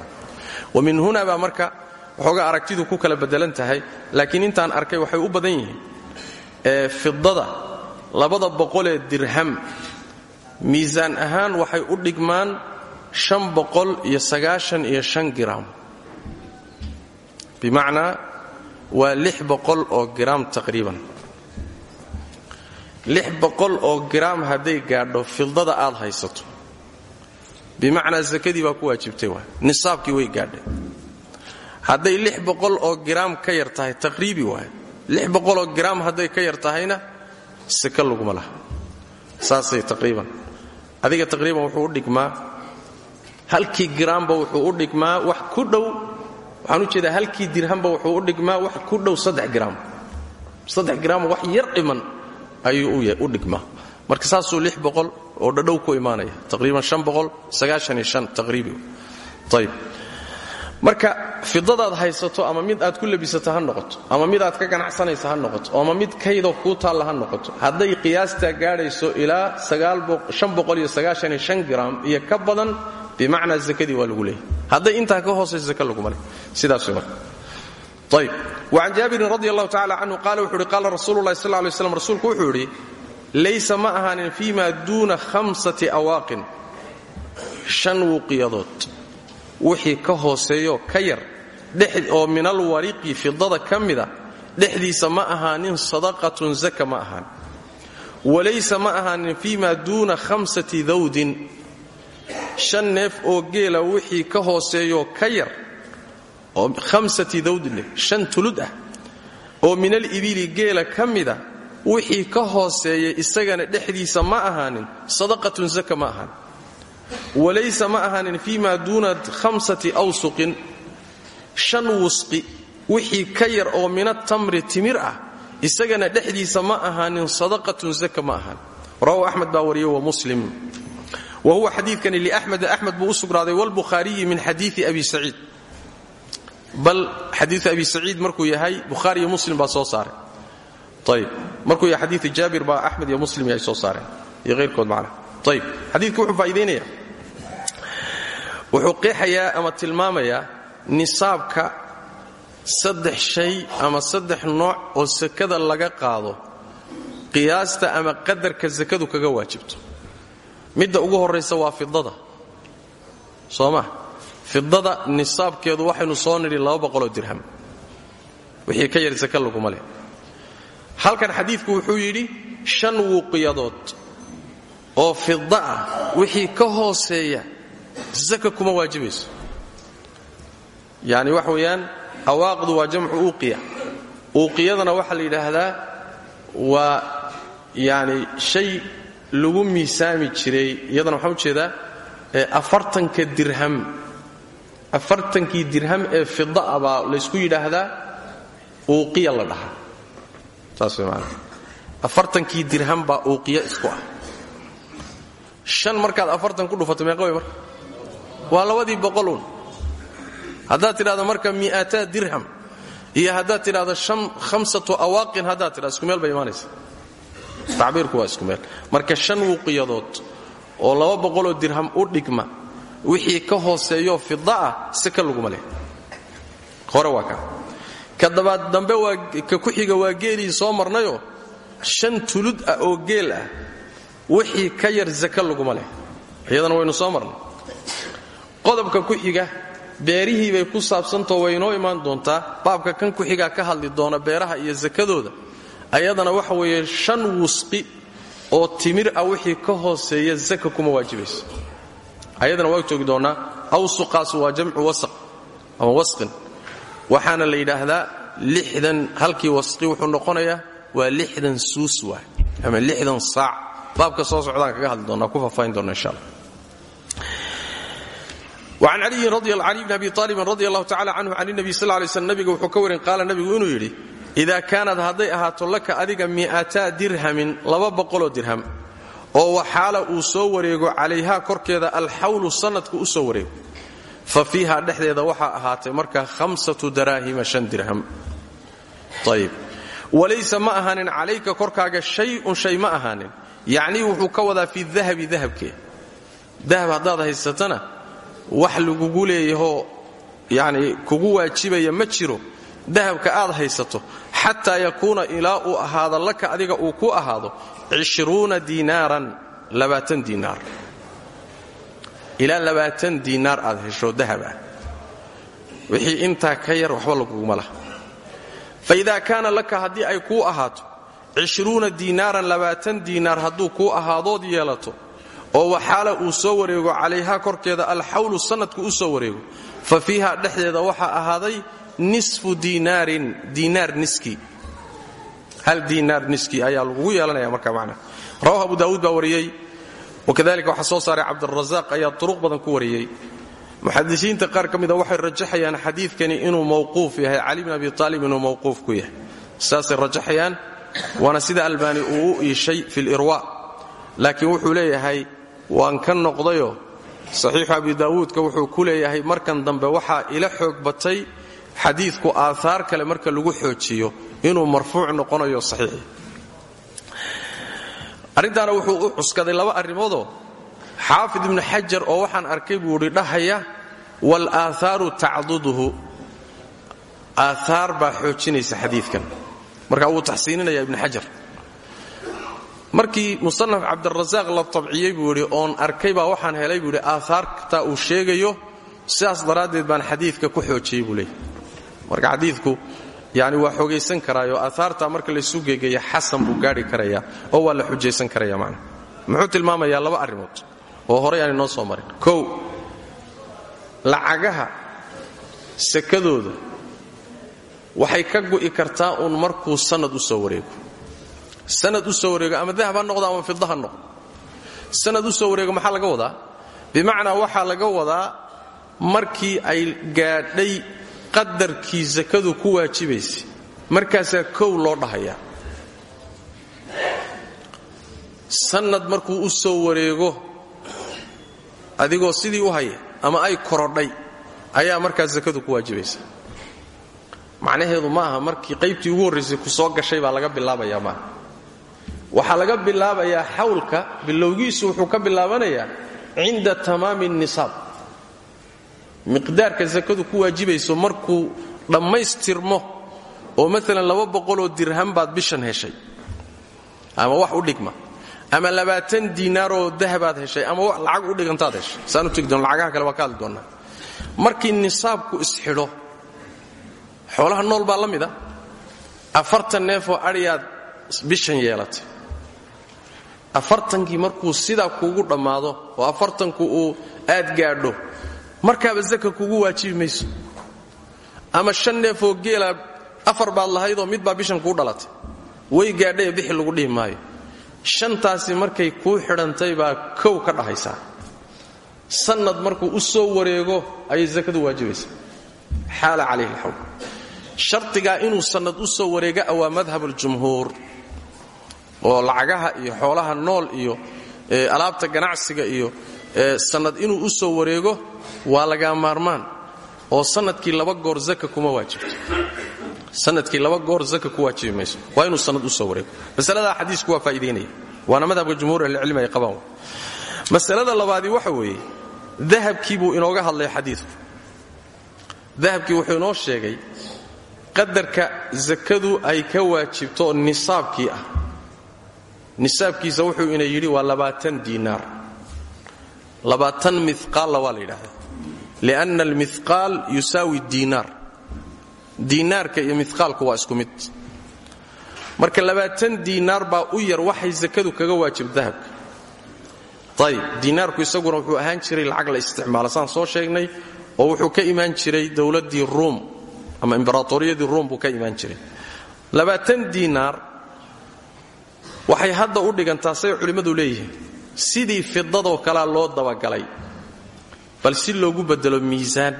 wa min huna baa marka waxoogaa aragtidu ku kala bedelan tahay laakiin intaan arkay waxay u badan yihiin fidada labada boqolee dirham. Miisaan ahaan waxay u dhigmaan shan boqol iyo sagaashan iyo shan gram bimacnaa waa oo gram taqriiban. Oo gram hadday gaadho fidada aad haysato. Bimacnaa sakadii baa ku waajibtay waa. Nisaabkii way gaadhay. Hadday oo gram ka yar tahay taqriibi waay boqoloo gram hadday ka yar tahayna saka laguma laha. Saasay taqriiban. Adiga taqriiban wuxuu u dhigmaa halkii giraamba wuxuu u dhigmaa wax ku dhow waxaan u jeedaa halkii dirhamba wuxuu u dhigmaa wax ku dhow gram gram wax yar dhiman ayuu u dhigmaa. Marka saasuu oo dhadhow ku imaanaya. Taqriiban shan boqol sagaashan iyo shan taqriibi. Ayib marka fidadaad haysato ama mid aad ku labisato ha noqoto ama mid aad ka ganacsanaysa ha noqoto ama mid kaydoo kuu taalla ha noqoto hadday qiyaastaa gaadhayso ilaa gram iyo ka badan bimacnaa zakadii waa lagu leeyahy hadday intaa ka hoosayso zaka laguma sidaas marka. Ayb wacan jaabirin radi allahu tacala canhu qaala wuxuu uhi qaala rasuulu lahi sal lay slam rasuulku wuxuu laysa ma ahaanin fii ma duuna hamsati awaaqin shan wuqiyadood. Wixii ka hooseeyo ka yar oo min alwariqi fidada ka mida dhexdiisa ma ahaanin sadaqatun zaka ma ahaanin walaysa ma ahaanin fii ma duuna hamsati dawdin shan neef oo geela wixii ka hooseeyo ka yar oo hamsati dawdin shan tulud ah oo min alibili geela ka mida wixii ka hooseeya isagana dhexdiisa ma ahaanin sadaqatun zaka ma ahaanin. Walaysa ma ahaanin fii ma duuna hamsati awsuqin shan wusqi wixii ka yar oo minatamri timir ah isagana dhexdiisa ma ahaanin sadaqatun zaka ma ahaanin. Rawahu axmed baa wa muslim wa huwa xadiidkani liaxmed axmed buu u sugnaaday walbukhaariyi min xadiii abi saciid bal xadiiu abi saciid markuu yahay bukhaari iyo muslim baa soo saaray ayb markuu yahay xadiiu jaabir baa axmed iyo muslim ay soo saareen iyo hayrkood macna ayb xadiidku wuxuu faa'idaynaya wuxuu qeexayaa ama tilmaamayaa nisaabka saddex shay ama saddex nooc oo sakada laga qaado qiyaasta ama qadarka sakadu kaga waajibto midda ugu horraysa waa fidada soo ma fidada nisaabkeedu waxaynu soo nidhi oo dirham. Wixii ka yar saka laguma leh. Halkan xadiidku wuxuu yidhi shan wuuqiyadood oo fida ah wixii ka hooseeya saka kuma waajibayso. Yani waxa weeyaan awaaqdu waa jamcu uuqiya. Uuqiyadana waxaa la yidhaahdaa waa yani shay lagu miisaami jiray iyadana waxaan u jeedaa afartanka dirham. Afartankii dirham ee fidaa baa laysku yidhaahdaa uuqiya la dhahaa. Saas way afartankii dirham baa uuqiya isku ah. Shan markaad afartan ku dhufato meeqa way waa labadii boqoluun haddaad tidhahdo marka mi'ataa dirham iyo haddaad tidhahdo hamsatu awaaqin haddaad tidhahdo isku meel bay imaanaysa tacbiirku waa isku meel. Marka shan wuuqiyadood oo laba boqoloo dirham u dhigma wixii ka hooseeyo fida ah saka laguma leh hore waa ka. Ka dambe waa ka ku xiga waa geelii soo marnayoo shan tulud ah oo geel ah wixii ka yar saka laguma leh iyadana waynu soo marnay. Qodobka ku xiga beerihii bay ku saabsantao way inoo imaan doontaa. Baabka kan ku xigaa ka hadli doona beeraha iyo sakadooda ayadana waxa weeye shan wusqi oo timir ah wixii ka hooseeya saka kuma waajibayso ayadana waa joogi doonnaa awsuqaas waa jamcu wasaq ama wasqin. Waxaana la yidhaahdaa lixdan halkii wasqi wuxuu noqonayaa waa lixdan suus waay ama lixdan saac. Baabka soo socdaan kaga hadli doonnaa ku faahfaahin doonna insha abi aalibin radi allahu tacala canhu can nabi sal lay slm nabiga wuxuu ka warin qaala nabigu inuu yidhi idaa kaanad hadday ahaato laka adiga mi'ataa dirhamin laba boqoloo dirham oo waxaala uu soo wareego calayhaa korkeeda alxawlu sannadku u soo wareego fa fiiha dhexdeeda waxaa ahaatay markaa hamsatu daraahima shan dirham ayb walaysa ma ahaanin calayka korkaaga shay-un shay ma ahaanin yacnii wuxuu ka wadaa fi dahabi dahabkee dahab haddaad haysatana wax lagugu leeyahoo yani kugu waajibaya ma jiro dahabka aad haysato xataa yakuuna ilaa uu ahaado laka adiga uu ku ahaado ishruuna diinaaran labaatan diinaar ilaa labaatan diinaar aad hesho dahab ah. Wixii intaa ka yar waxba laguguma laha. Fa idaa kaana laka haddii ay kuu ahaato ishruuna diinaaran labaatan diinaar hadduu kuu ahaadood yeelato oo waxaala uu soo wareego calayhaa korkeeda alxawlu sannadku u soo wareego fa fiiha dhexdeeda waxaa ahaaday nisfu diinaarin diinaar niski. Hal diinaar niski ayaa lagugu yeelanaya marka macna. Rawahu abu daawuud baa wakadalika waxaa soo saaray cabdirasaaq ayaa turuq badan ku wariyey. Muxadisiinta qaar ka mida waxay rajaxayaan xadiidkani inuu mawquuf yahay cali bn abi aalib inuu mawquuf ku yahay. Saasay rajaxayaan waana sida albaani uu u iishay fi lirwa laakiin wuxuu leeyahay waan ka noqdayoo saxiixu abi daawuudka wuxuu ku leeyahay markan dambe waxaa ila xoog batay xadiidku aahaar kale marka lagu xoojiyo inuu marfuuc noqonayo saxiixi arrintaana wuxuu u cuskaday laba arrimoodoo xaafid ibnu xajar oo waxaan arkay buu idhi dhahaya walaaathaaru tacduduhu. Aahaar baa xoojinaysa xadiidkan. Marka wuu taxsiininaya ibnu xajar. Markii musanaf cabdirasaaq la tabciyey buu yidhi oon arkay baa waxaan helay buu aahaarta uu sheegayo sidaas daraaddeed baan xadiidka ku xoojiyey buu leeyay marka xadiidku yani waa xogaysan karaayo aahaarta marka laysu geegeeya xasan buu gaari karaya oo waa la xujaysan karaya macna. Muxuu tilmaamayaa laba arrimood oo horey aan inoo soo marin. Kow lacagaha sakadooda waxay ka gu'i kartaa uun markuu sannad u soo wareego. Sanad u soo wareego ama dahab ha noqdo ama fida ha noqdo. Sanad u soo wareego maxaa laga wadaa? Bimacnaa waxaa laga wadaa markii ay gaadhay qadarkii sakadu ku waajibaysay markaasaa kow loo dhahayaa. Sannad markuu u soo wareego adigoo sidii u haya ama ay korodhay ayaa markaas sakadu ku waajibaysa. Macnaheedu ma aha markii qaybtii ugu horraysay ku soo gashay baa laga bilaabayaa maaha waxaa laga bilaabayaa xawlka bilowgiisu wuxuu ka bilaabanayaa cinda tamaami nisaab miqdaarka sakadu ku waajibayso markuu dhammaystirmo oo maalan laba boqoloo dirham baad bishan heshay ama wax u dhigma ama labaatan diinaaroo dahabaad heshay ama wax lacag u dhigantaad heshay saanu tegi lacagaha kale waa ka markii nisaabku isxidho xoolaha nool baa la mid a afartan neefoo adhiyaad bishan yeelatay. Afartankii markuu sidaa kuugu dhammaado oo afartanku uu aad gaadho markaaba zaka kugu waajibi mayso. Ama shan neefoo geela afar baad lahaydoo midbaa bishan kuu dhalatay. Way gaadhaye bixi lagu dhihi maayo. Shantaasi markay kuu xidhantay baa kow ka dhahaysaa. Sannad markuu u soo wareego ayay sakadu waajibaysaa xaala calayhi alxawl shardigaa inuu sannad u soo wareega waa madhab aljumhuur oo lacagaha iyo xoolaha nool iyo alaabta ganacsiga iyo sannad inuu u soo wareego waa lagaa maarmaan oo sannadkii laba goor zaka kuma waajibto. Sanadkii laba goor zaka ku waajibi mayso. Waa inuu sanad u soo wareego masaladaa xadiisku waa faa'iidaynaya waana madhabka jumhuur ahlicilmi ay qabaan. Masalada labaadii waxa weeye dahabkii buu inooga hadlay xadiidku. Dahabkii wuxuu inoo sheegay qadarka sakadu ay ka waajibto nisaabkii ah. Nisaabkiisa wuxuu ina yidhi waa labaatan diinaar. Labaatan miqaalla waa lianna almihqaal yusaawi diinaar diinaarka iyo miqaalku waa isku mid marka labaatan diinaar baa u yar waxay sakadu kaga waajib dahabka ayib diinaarku isaguna wuxuu ahaan jiray lacag la isticmaala saan soo sheegnay oo wuxuu ka imaan jiray dowladdii ruum ama imbaraatoriyadii ruum buu ka imaan jiray labaatan diinaar waxay hadda u dhigantaa say culimmadu leeyihiin sidii fidadoo loo dabagalay bal si loogu bedelo miisaan.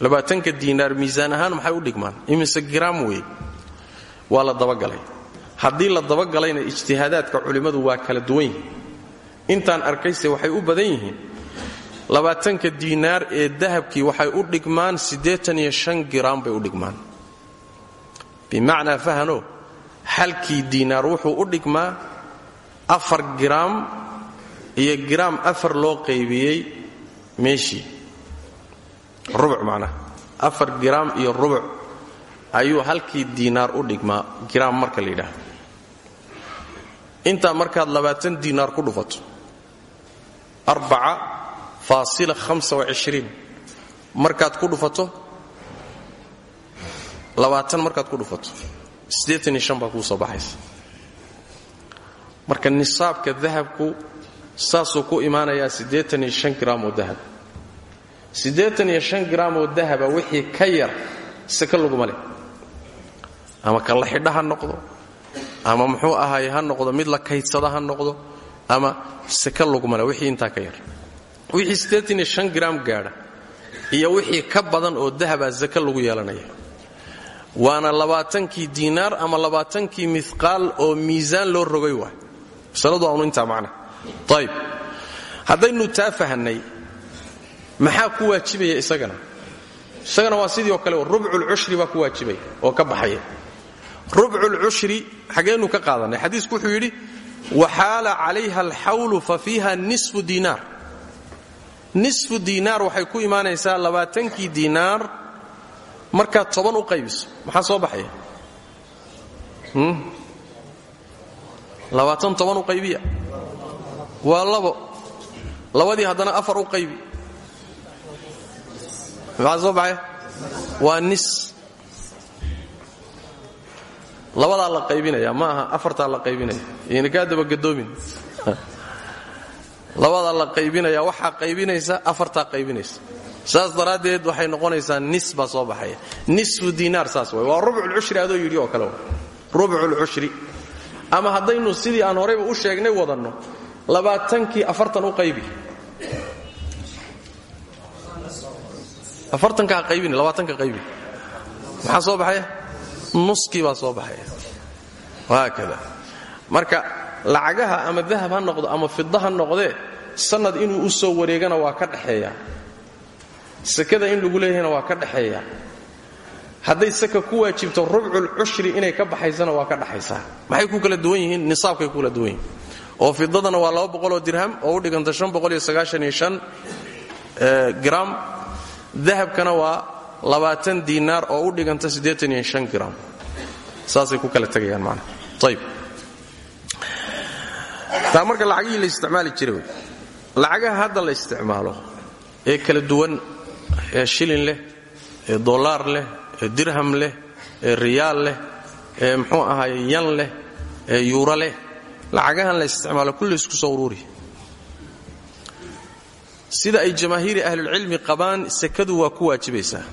Labaatanka diinaar miisaan ahaan maxay u dhigmaan? Imise giraam wey? Waa la dabagalay. Haddii la dabagalayna ijtihaadaadka culimmadu waa kala duwan intaan arkayse waxay u badan yihiin. Labaatanka diinaar ee dahabkii waxay u dhigmaan siddeetan iyo giraam bay u dhigmaan. Bimacnaa fahano halkii diinaar wuxuu u dhigmaa afar giraam iyo giraam afar loo qaybiyey meeshii rubuc macnaha afar giraam iyo rubuc ayuu halkii diinaar u dhigmaa giraam marka la yidhaahdo. Intaa markaad labaatan diinaar ku dhufato arbaca faasila ku dhufato labaatan markaad ku dhufato. Siddeetan iyo shan baa kuu soo baxaysa. Marka nisaabka dahabku saasuu ku imaanayaa siddeetan iyo oo dahab siddeetan iyo shan giraam oo dahaba wixii ka yar seke laguma leh. Ama ka la xidha ha noqdo ama muxuu ahaay ha noqdo mid la kaydsada ha noqdo ama seke laguma leh wixii intaa ka yar. Wixii siddeetan iyo shan giraam gaadha iyo wixii ka badan oo dahabaa seke lagu yeelanaya. Waana labaatankii diinaar ama labaatankii mihqaal oo miisaan loo rogay waay masaladu aanu intaa macna. Ayib haddaynu taa fahannay maxaa ku waajibaya isagana? Isagana waa sidii oo kale rubculcushri baa ku waajibaya oo ka baxaya. Rubculcushri xaggeennu ka qaadanay. Xadiisku wuxuu yidhi waxaala calayha alxawlu fa fiiha nisfu diinaar. Nisfu diinaar waxay ku imaanaysaa labaatankii diinaar markaad toban u qaybiso. Maxaa soo baxaya? Labaatan toban u qaybiya. Waa labo. Labadii haddana afar u qaybi maxaa soo baxaya waa nis. Labadaa la qaybinaya ma aha afartaa la qaybinaya. Iyna kaa dabagadoomin labadaa la qaybinaya waxaa qaybinaysa afartaa qaybinaysa. Saas daraaddeed waxay noqonaysaa nis baa soo baxaya. Nisfu diinaar saas way waa rubculcushri adoo yidhi oo kale rubculcushri ama haddaynu sidii aan horayba u sheegnay wadanno labaatankii afartan u qaybi afartanka ha qaybin labaatanka qaybi maxaa soo baxaya nuskii baa soo baxaya wahaakada marka lacagaha ama dahab ha noqdo ama fida ha noqdee sannad inuu u soo wareegana waa ka dhaxeeya. Sekada in lagu leeyahayna waa ka dhaxeeya. Hadday saka ku waajibto rubcul cushri inay ka baxaysana waa ka dhaxaysaa maxay ku kala duwan yihiin? Nisaabkay ku kala duwan oo fidadana waa laba boqoloo dirham oo u dhiganta gram dahabkana waa labaatan diinaar oo u dhiganta gram. Saasay ku kala tegayaan manaa ayb taa marka lacagihii la isticmaali jiray wey. Lacagaha hadda la isticmaalo ee kala duwan ee shilin leh ee dollaar leh ee dirham leh ee riyaal leh ee muxuu ahaay yan leh ee yuuro leh. Lacagahan la isticmaalo kulli isku soo uruuri sida ay jamaahiiri ahlulcilmi qabaan sakadu waa ku waajibaysaa.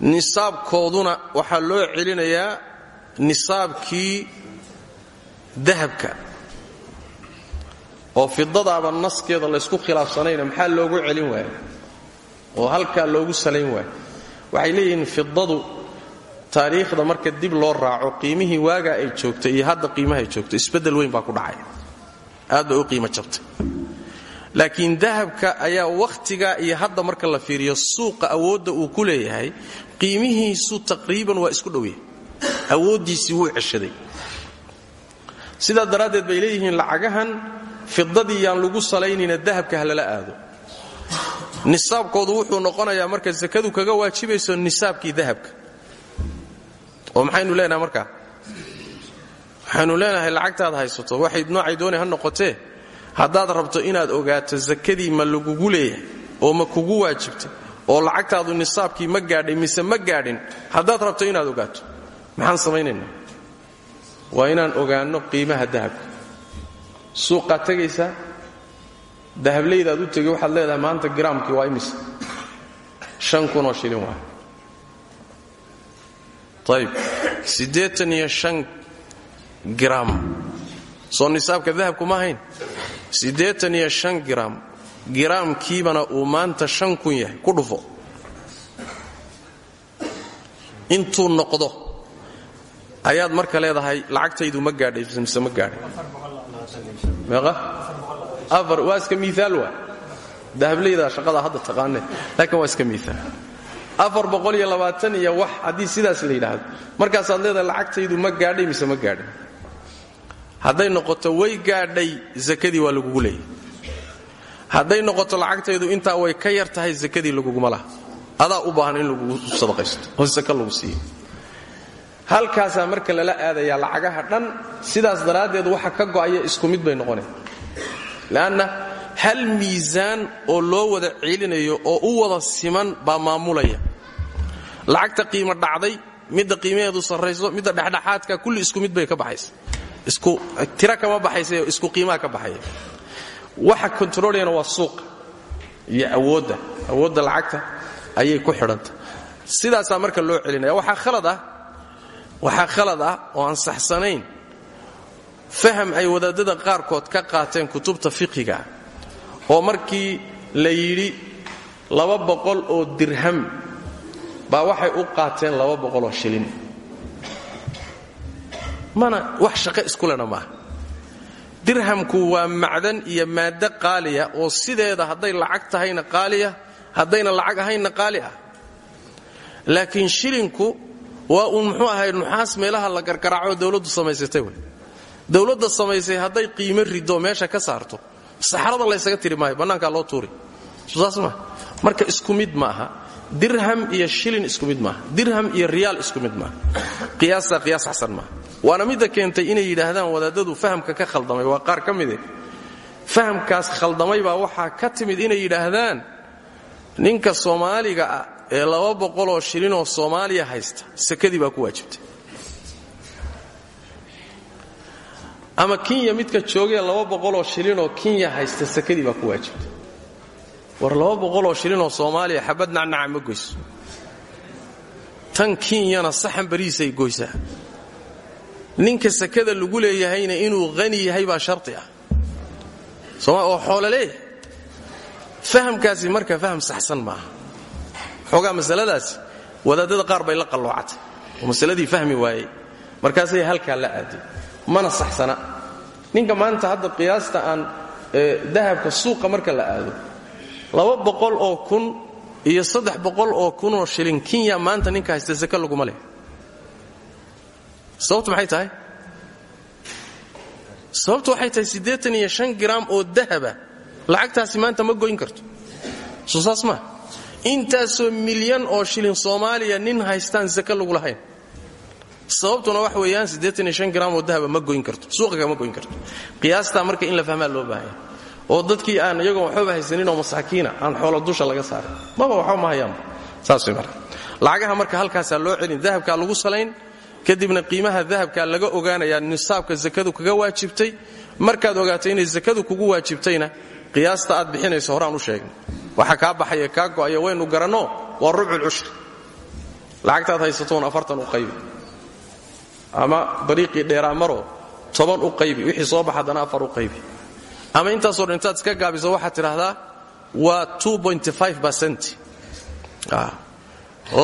Nisaabkooduna waxaa loo celinayaa nisaabkii dahabka. Oo fidadaaba naskeeda laysku khilaafsanayna maxaa loogu celin waaya oo halkaa loogu salayn waaya waxay leeyihiin fidadu taariikhda marka dib loo raaco qiimihii waagaa ay joogtay iyo hadda qiimaha ay joogto isbeddel weyn baa ku dhacay. Aad bay u qiimo jabtay laakiin dahabka ayaa wakhtigaa iyo hadda marka la fiiriyo suuqa awoodda uu ku leeyahay qiimihiisu taqriiban waa isku dhowyahay awooddiisii wuu ceshaday. Sidaa daraaddeed bay leeyihiin lacagahan fidadii yaan lagu salaynayna dahabka ha lala aado. Nisaabkoodu wuxuu noqonayaa marka sakadu kaga waajibayso nisaabkii dahabka. Oo maxaynu leenahay markaa waxaynu leenahay lacagtaad haysato. Waxay noocay doonay ha noqotee haddaad rabto inaad ogaato sakadii ma lagugu leeyahay oo ma kugu waajibtay oo lacagtaadu nisaabkii ma gaadhay mise ma gaadhin haddaad rabto inaad ogaato. Maxaan samaynaynaa? Waa inaan ogaanno qiimaha dahabka. Suuqaad tegaysaa dahablaydaad u tegay waxaad leedahay maanta giraamkii waa imise. Shan kunoo shilin waa. Ayib siddeetan iyo shan giraam soo nisaabka dahabku ma ahayn siddeetan iyo shan giraam giraamkiibana uu maanta shan kun yahay ku dhufo. Intuu noqdo ayaad marka leedahay lacagtaydu ma gaadhay mise ma gaadhay? Meeqa? Waa iska miiaal waa? Dahablaydaa shaqada hadda taqaanee laakiin waa iska miiaal afar boqol iyo labaatan iyo wax haddii sidaas la yidhaahdo markaasaad leedahay lacagtaydu ma gaadhay mise ma gaadhay hadday noqoto way gaadhay sakadii waa lagugu leeyay. Hadday noqoto lacagtaydu intaa way ka yar tahay sakadii laguguma laha. Adaa u baahan in lagugu sadaqaysto oo saka lagu siiyo halkaasaa marka lala aadayaa lacagaha dhan sidaas daraaddeed waxa ka go'aya isku mid bay noqonaya le'anna hal miisaan oo loo wada celinayo oo u wada siman baa maamulaya. Lacagta qiimo dhacday midda qiimaheedu sarrayso midda dhexdhexaadka kulli isku mid bay ka baxaysa tira kama baxaysa isku qiimaha ka baxaya. Waxa kontrolayana waa suuqa iyo awoodda awoodda lacagta ayay ku xidhanta. Sidaasaa marka loo celinaya waxaa ah khalad ah oo aan saxsanayn faham ay wadaadada qaarkood ka qaateen kutubta fiqiga oo markii la yidhi laba boqol oo dirham baa waxay u qaateen laba boqoloo shilin mana wax shaqo iskulena maaha. Dirhamku waa macdan iyo maaddo qaaliya oo sideeda hadday lacag tahayna qaaliya haddayna lacag ahaynna qaali ah laakiin shilinku waa uun muxuu ahay nuxaas meelaha la gargaraaco dowladdu samaysatay wey. Dowladda samaysay hadday qiimo rido meesha ka saarto saxrada laysaga tiri maayo bannaankaa loo tuuri. Saas maa marka isku mid ma aha dirham iyo shilin isku mid maaha dirham iyo riyaal isku mid maaha qiyaastaa qiyaas xasan maaha waana midda keentay inay yidhaahdaan wadaadadu fahamka ka khaldamay. Waa qaar ka mide fahamkaas khaldamay baa waxaa ka timid inay yidhaahdaan ninka soomaaliga ah ee laba boqoloo shilinoo soomaaliya haysta sakadii baa ku waajibtay. Ama kinya midka joogee laba boqoloo shilinoo kinya haysta sakadii baa ku waajibtay war laba boqoloo shilinoo soomaaliya xabad nacnaca ma goyso. Tan kinyana saxan bariisay goysaa. Ninka sakada lagu leeyahayna inuu hani yahay baa sharti ah. Oo xoolo leeyahay fahamkaasi marka faham saxsan maaha. Xoogaa masaladaasi wadaadada qaar bay la qalloocatay. Oo masaladii fahmi waayey. Markaasay halkaa la aaday mana saxsana. Ninka maanta hadda qiyaasta aan dahabka suuqa marka la aado laba boqol oo kun iyo saddex boqol oo kunoo shilin kenya maanta ninka haysta sake laguma leh. Sababtu maxay tahay? Sababtu waxay tahay siddeetan iyo shan garaam oo dahaba. Lacagtaasi maanta ma goyn karto. Soo saas maa intaasoo milyan oo shilin soomaaliya nin haystaan sake lagu lahayn. Sababtuna wax weeyaan siddeetan iyo oo dahaba ma goyn karto. Suuqa kama goyn karto. Qiyaastaa marka in la fahmaa loo baahanya oo dadkii aan iyagoon waxbaba haysaninoo masaakiina aan xoolo dusha laga saarin. Maba waxba ma hayaanba saas marka lacagaha marka halkaasaa loo celin dahabkaa lagu salayn kadibna qiimaha dahabkaa laga ogaanayaa nisaabka sakadu kaga waajibtay. Markaad ogaato inay sakadu kugu waajibtayna qiyaasta aad bixinayso horaan u sheegna waxa kaa baxaya kaa go'aya waynu garanno waa rubculcushri lacagtaad haysatoon afartan u qaybi. Ama bariiqii dheeraa maro toban u qaybi. Wixii soo bax haddana afar u qaybi ama intaasoo dhan intaad iska gaabiso waxaad tidhaahdaa waa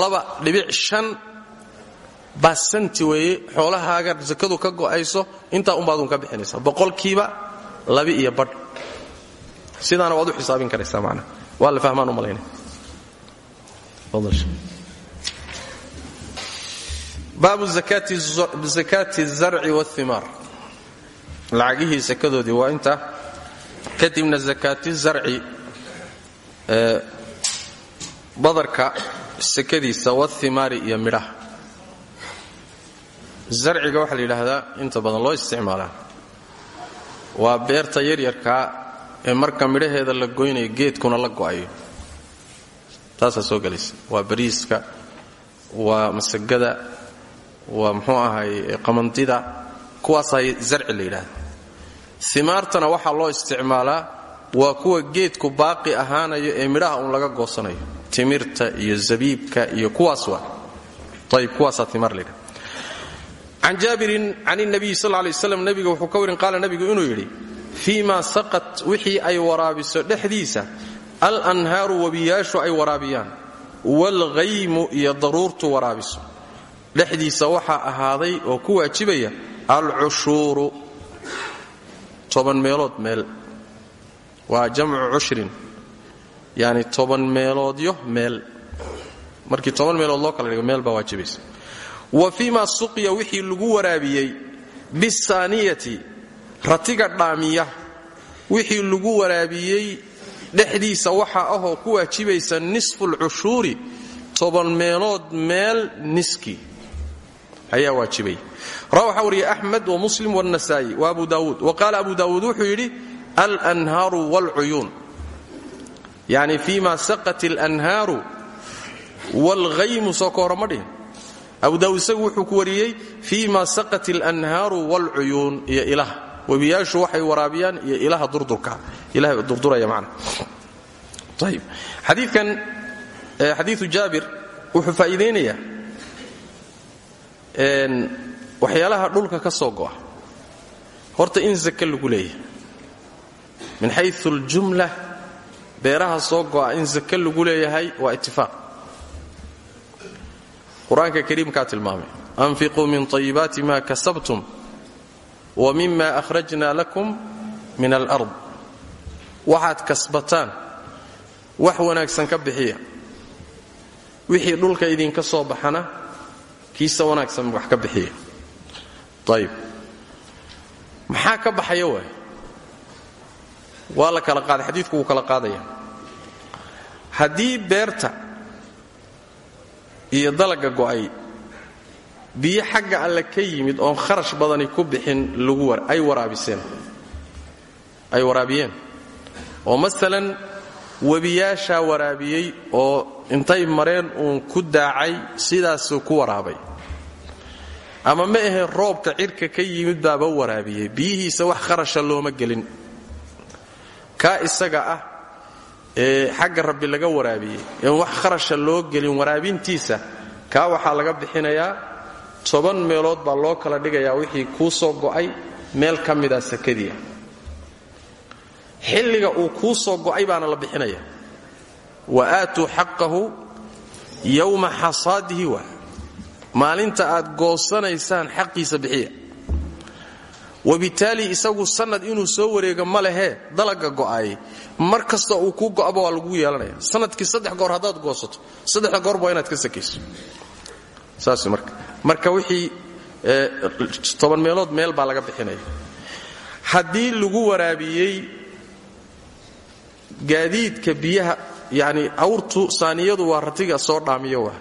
laba dhibic shan basanti weeye xoolahaaga sakadu ka go'ayso intaa unbaadun ka bixinaysaa boqolkiiba labi iyo badh. Sidaana waad xisaabin karaysaa macnaha waa la fahmaan u malaynaya baabu zakaati zarci wاhimaar lacagihii sakadoodii waa inta kadibna zakaati zarci badarka sakadiisa wahimaari iyo midhaha. Zarciga waxaa la yidhaahdaa inta badan loo isticmaalaa. Waa beerta yaryarkaa ee marka midhaheeda la goynayo geedkuna la go'ayo. Taasaa soo gelaysa. Waa bariiska waa masagada waa muxuu ahay qamandida kuwaasaa zarci la yidhaahda imaartana waxaa loo isticmaalaa waa kuwa geedku baaqi ahaanayo ee midhaha uun laga goosanayo timirta iyo zabiibka iyo kuwaas can jaabirin can nabiyi sal lay slam nabiga wuxuu ka warin qaala nabigu inuu yidhi fii ma saqat wixii ay waraabiso dhexdiisa alanhaaru webiyaashu ay waraabiyaan waalghaymu iyo daruurtu waraabiso. Dhexdiisa waxaa ahaaday oo ku waajibaya alcushuuru toban meelood meel. Waa jamcu cushrin yani toban meeloodyo meel. Markii toban meelood loo kala dhigo meel baa waajibaysa. Wa fii ma suqya wixii lagu waraabiyey bisaaniyati ratiga dhaamiya. Wixii lagu waraabiyey dhexdiisa waxaa ahoo ku waajibaysa nisfu lcushuuri toban meelood meel niskii ayaa waajibay rawa waxaa wariyay axmed wa muslim wاnasaa'i wa abu daawuud wa qaala abu daawuud wuxuu yidhi alnhaaru wاlcuyuun yani fii ma saqat اlanhaaru wاlghaymu soo ka hora ma dhihin abu daawuud isagu wuxuu ku wariyey fii ma saqat اlanhaaru wاlcuyuun iyo ilaha webiyaashu waxay waraabiyaan iyo ilaha durdurka ilaha durduraya macna ayib xadiidkan xadiidu jaabir wuxuu faa'iidaynayaa waxyaalaha dhulka ka soo go'a. Horta in zake lagu leeyahay. Min xayu اljumla beeraha soo go'a in zake lagu leeyahay waa itifaaq qur'aanka kariimkaa tilmaamay anfiquu min طayibaati ma kasabtum wa mima akhrajna lakum min alard waxaad kasbataan wax wanaagsan ka bixiya. Wixii dhulka idinka soo baxana kiisa wanaagsan wax ka bixiya ayib maxaa ka baxaya waay? Waa la kala qaaday xadiidku wuu kala qaadaya. Haddii beerta iyo dalaga go'ay biyo xagga alle ka yimid oon kharash badani ku bixin ay waraabiseen. Ay waraabiyeen. Oo masalan webiyaashaa waraabiyey oo intay mareen uun ku daacay sidaasuu ku waraabay. Ama ma ahe roobka cirka ka yimid baaba waraabiyey biyihiisa wax kharasha looma gelin. Kaa isaga ah ee xagga rabbi laga waraabiyey ee wax kharasha loo gelin waraabintiisa kaa waxaa laga bixinayaa toban meelood baa loo kala dhigayaa wixii kuu soo go'ay meel ka mida sakadiia xilliga uu kuu soo go'ay baana la bixinaya wa aatuu xaqahu yowma xasaadihi waa maalinta aad goosanaysaan xaqiisa bixiya wabitaali isagu sanad inuu soo wareego ma lehee dalaga go'aayay mar kasta uu kuu go'aba waa lagu yeelanaya sannadkii saddex goor haddaad goosato saddexda goorba waa inaad ka sakayso saas marka marka wixii toban meelood meel baa laga bixinaya haddii lagu waraabiyey gaadiidka biyaha yani awrtu saaniyadu waa ratiga soo dhaamiyo waa.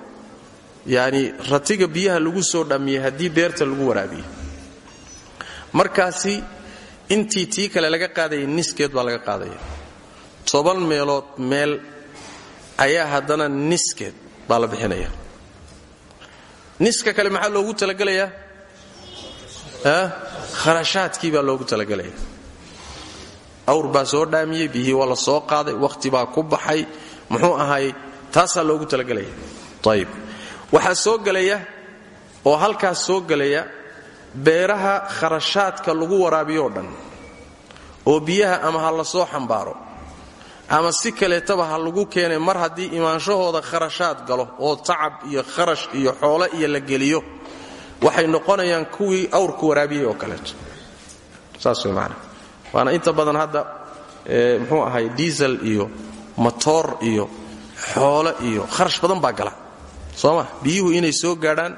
Yani ratiga biyaha lagu soo dhaamiyey haddii beerta lagu waraabiyey markaasi intii tii kale laga qaadaya niskeed baa laga qaadaya toban meelood meel ayaa haddana niskeed baa la bixinaya. Niska kale maxaa loogu talagelayaa kharashaadkii baa loogu talagelaya awr baa soo dhaamiyey biyihii waa soo qaaday wakhti baa ku baxay muxuu ahaayey taasaa loogu talagelaya ayib waxaa soo gelaya oo halkaas soo gelaya beeraha kharashaadka lagu waraabiyo dhan. Oo biyaha ama ha la soo xambaaro. Ama si kaleetaba ha lagu keenay mar haddii imaanshahooda kharashaad galo oo tacab iyo kharash iyo xoolo iyo la geliyo waxay noqonayaan kuwii awrku waraabiyey oo kaleeto. Saas way maanaa waana inta badan hadda muxuu ahay diisel iyo matoor iyo xoolo iyo kharash badan baa gala. Soo ma biyuhu inay soo gaadhaan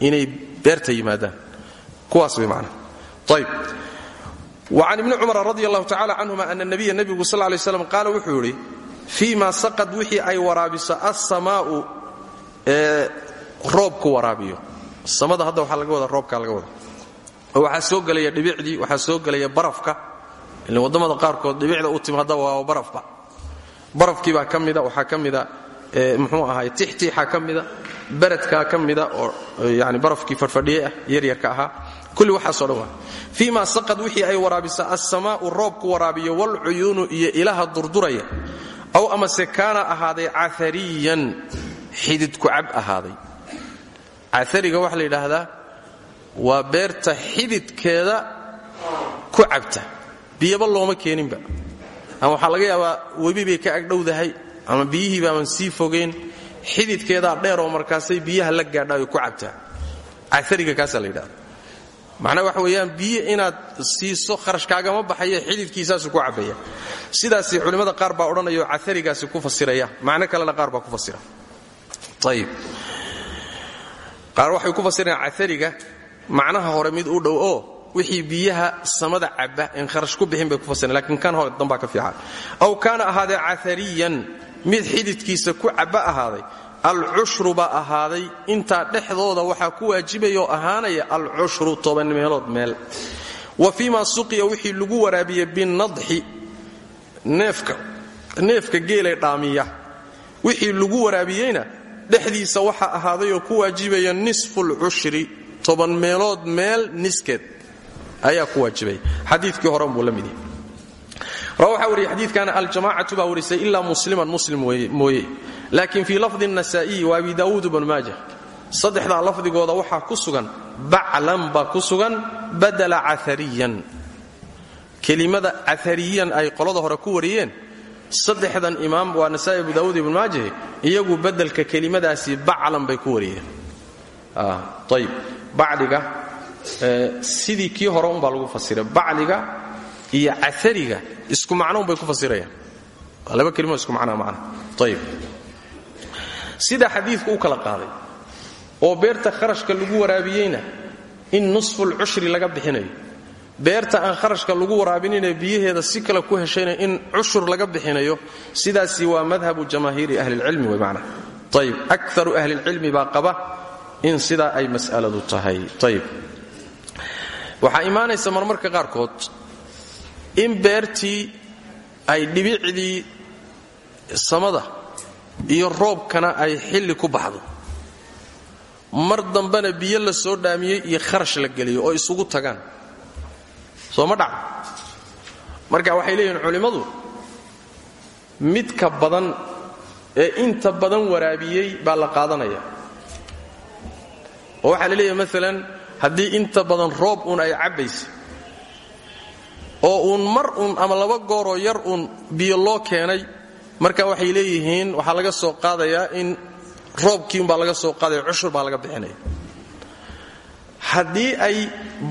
inay beerta yimaadaan. Kuwaas way maanaa ayb وcan ibni cumar radi allahu tacala canhuma ana nabiya nebigu sal lay slam qaala wuxuu yidhi fii saqad wixii ay waraabiso alsamaa'u ee roobku waraabiyo. Samada hadda waxaa laga wada roobka laga wada oo soo gelaya dhibicdii waxaa soo gelaya barafka. Ila waddamada qaarkood dhibicda u timaada waa barafba barafkii baa ka mida waxaa ka mida muxuu ahaay tixtiixa ka mida beredkaa ka mida oo yani barafkii farfadhiye ah yaryarka ahaa. Kulli waxaasoo dhan waa fii ma saqad wixii ay waraabisa alsamaa'u roobku waraabiyo walcuyuunu iyo ilaha durduraya aw amase kaana ahaaday caariyan xididku cab ahaaday. Caariga waxaa la yidhaahdaa waa beerta xididkeeda ku cabta. Biyaba looma keeninba ama waxaa laga yaabaa webi bay ka agdhowdahay ama biyihiiba aman sii fogeyn. Xididkeedaa dheeroo markaasay biyaha la gaadhaayo ku cabtaa caariga kaasaa la yidhahda waxa weeyaan biyo inaad siiso kharashkaagama baxaye xididkiisaasu ku cabbaya. Sidaas culimmada qaar baa odhanayo caarigaasi ku fasiraya. Macno kalena qaar baa ku fasira. Ayib qaar waxay ku fasirayaan caariga macnaha hore mid u dhow oo wixii biyaha samada cabba en kharash ku bixin bay ku fasireen lakiin kan hore dambaa ka fiican. Aw kaana ahaadee caariyan mid xididkiisa ku cabba ahaaday. Alcushru baa ahaaday intaa dhexdooda waxaa ku waajibayoo ahaanaya alcushru toban meelood meel. Wa fii suqiya wixii lagu waraabiye binadxi neefka geelay dhaamiya. Wixii lagu waraabiyeyna dhexdiisa waxaa ahaadayoo ku waajibaya nisfu lcushri toban meelood meel niskeed ayaa ku waajibaya xadiikii horen buu la mid yahay waxaa wariye xadiikana aljamacatu baa warisay ilaa musliman muslim mooye laakiin fii lafdi nasaa'iyi wa abi daawuud bnu maaja. Saddexdaa lafdigooda waxaa ku sugan baclan baa ku sugan badala caariyan kelimada caariyan ay qolada hore ku wariyeen saddexdan imaam waa nasaa'i abu daawuud ibnu maajahe iyagu bedelka kelimadaasi baclan bay ku wariyeen. Ayb bacliga sidii kii hore unbaa lagu fasiray. Bacliga iyo caariga isku macnoun bay ku fasirayaan. Waa laba kelimo isku macnaa macna ayib sida xadiidku u kala qaaday oo beerta kharashka lagu waraabiyeyna in nusful cushri laga bixinayo beerta aan kharashka lagu waraabinina biyaheeda si kale ku heshayna in cushur laga bixinayo sidaasi waa madhabu jamaahiiri ahlilcilmi way macna. Ayib akaru ahlilcilmi baa qaba in sidaa ay mas'aladu tahay. Ayib waxaa imaanaysa marmarka qaarkood in beertii ay dhibicdii samada iyo roobkana ay xilli ku baxdo. Mar dambena biyo la soo dhaamiyey iyo kharash la geliyo oo isugu tagaan. Soo ma dhaca marka waxay leeyihiin culimmadu midka badan ee inta badan waraabiyey baa la qaadanaya. Oo waxaa la leeyahay maalan haddii inta badan roob uun ay cabbaysa oo uun mar uun ama laba gooroo yar uun biyo loo keenay marka waxay leeyihiin waxaa laga soo qaadayaa in roobkii umbaa laga soo qaadaya cushur baa laga bixinaya. Haddii ay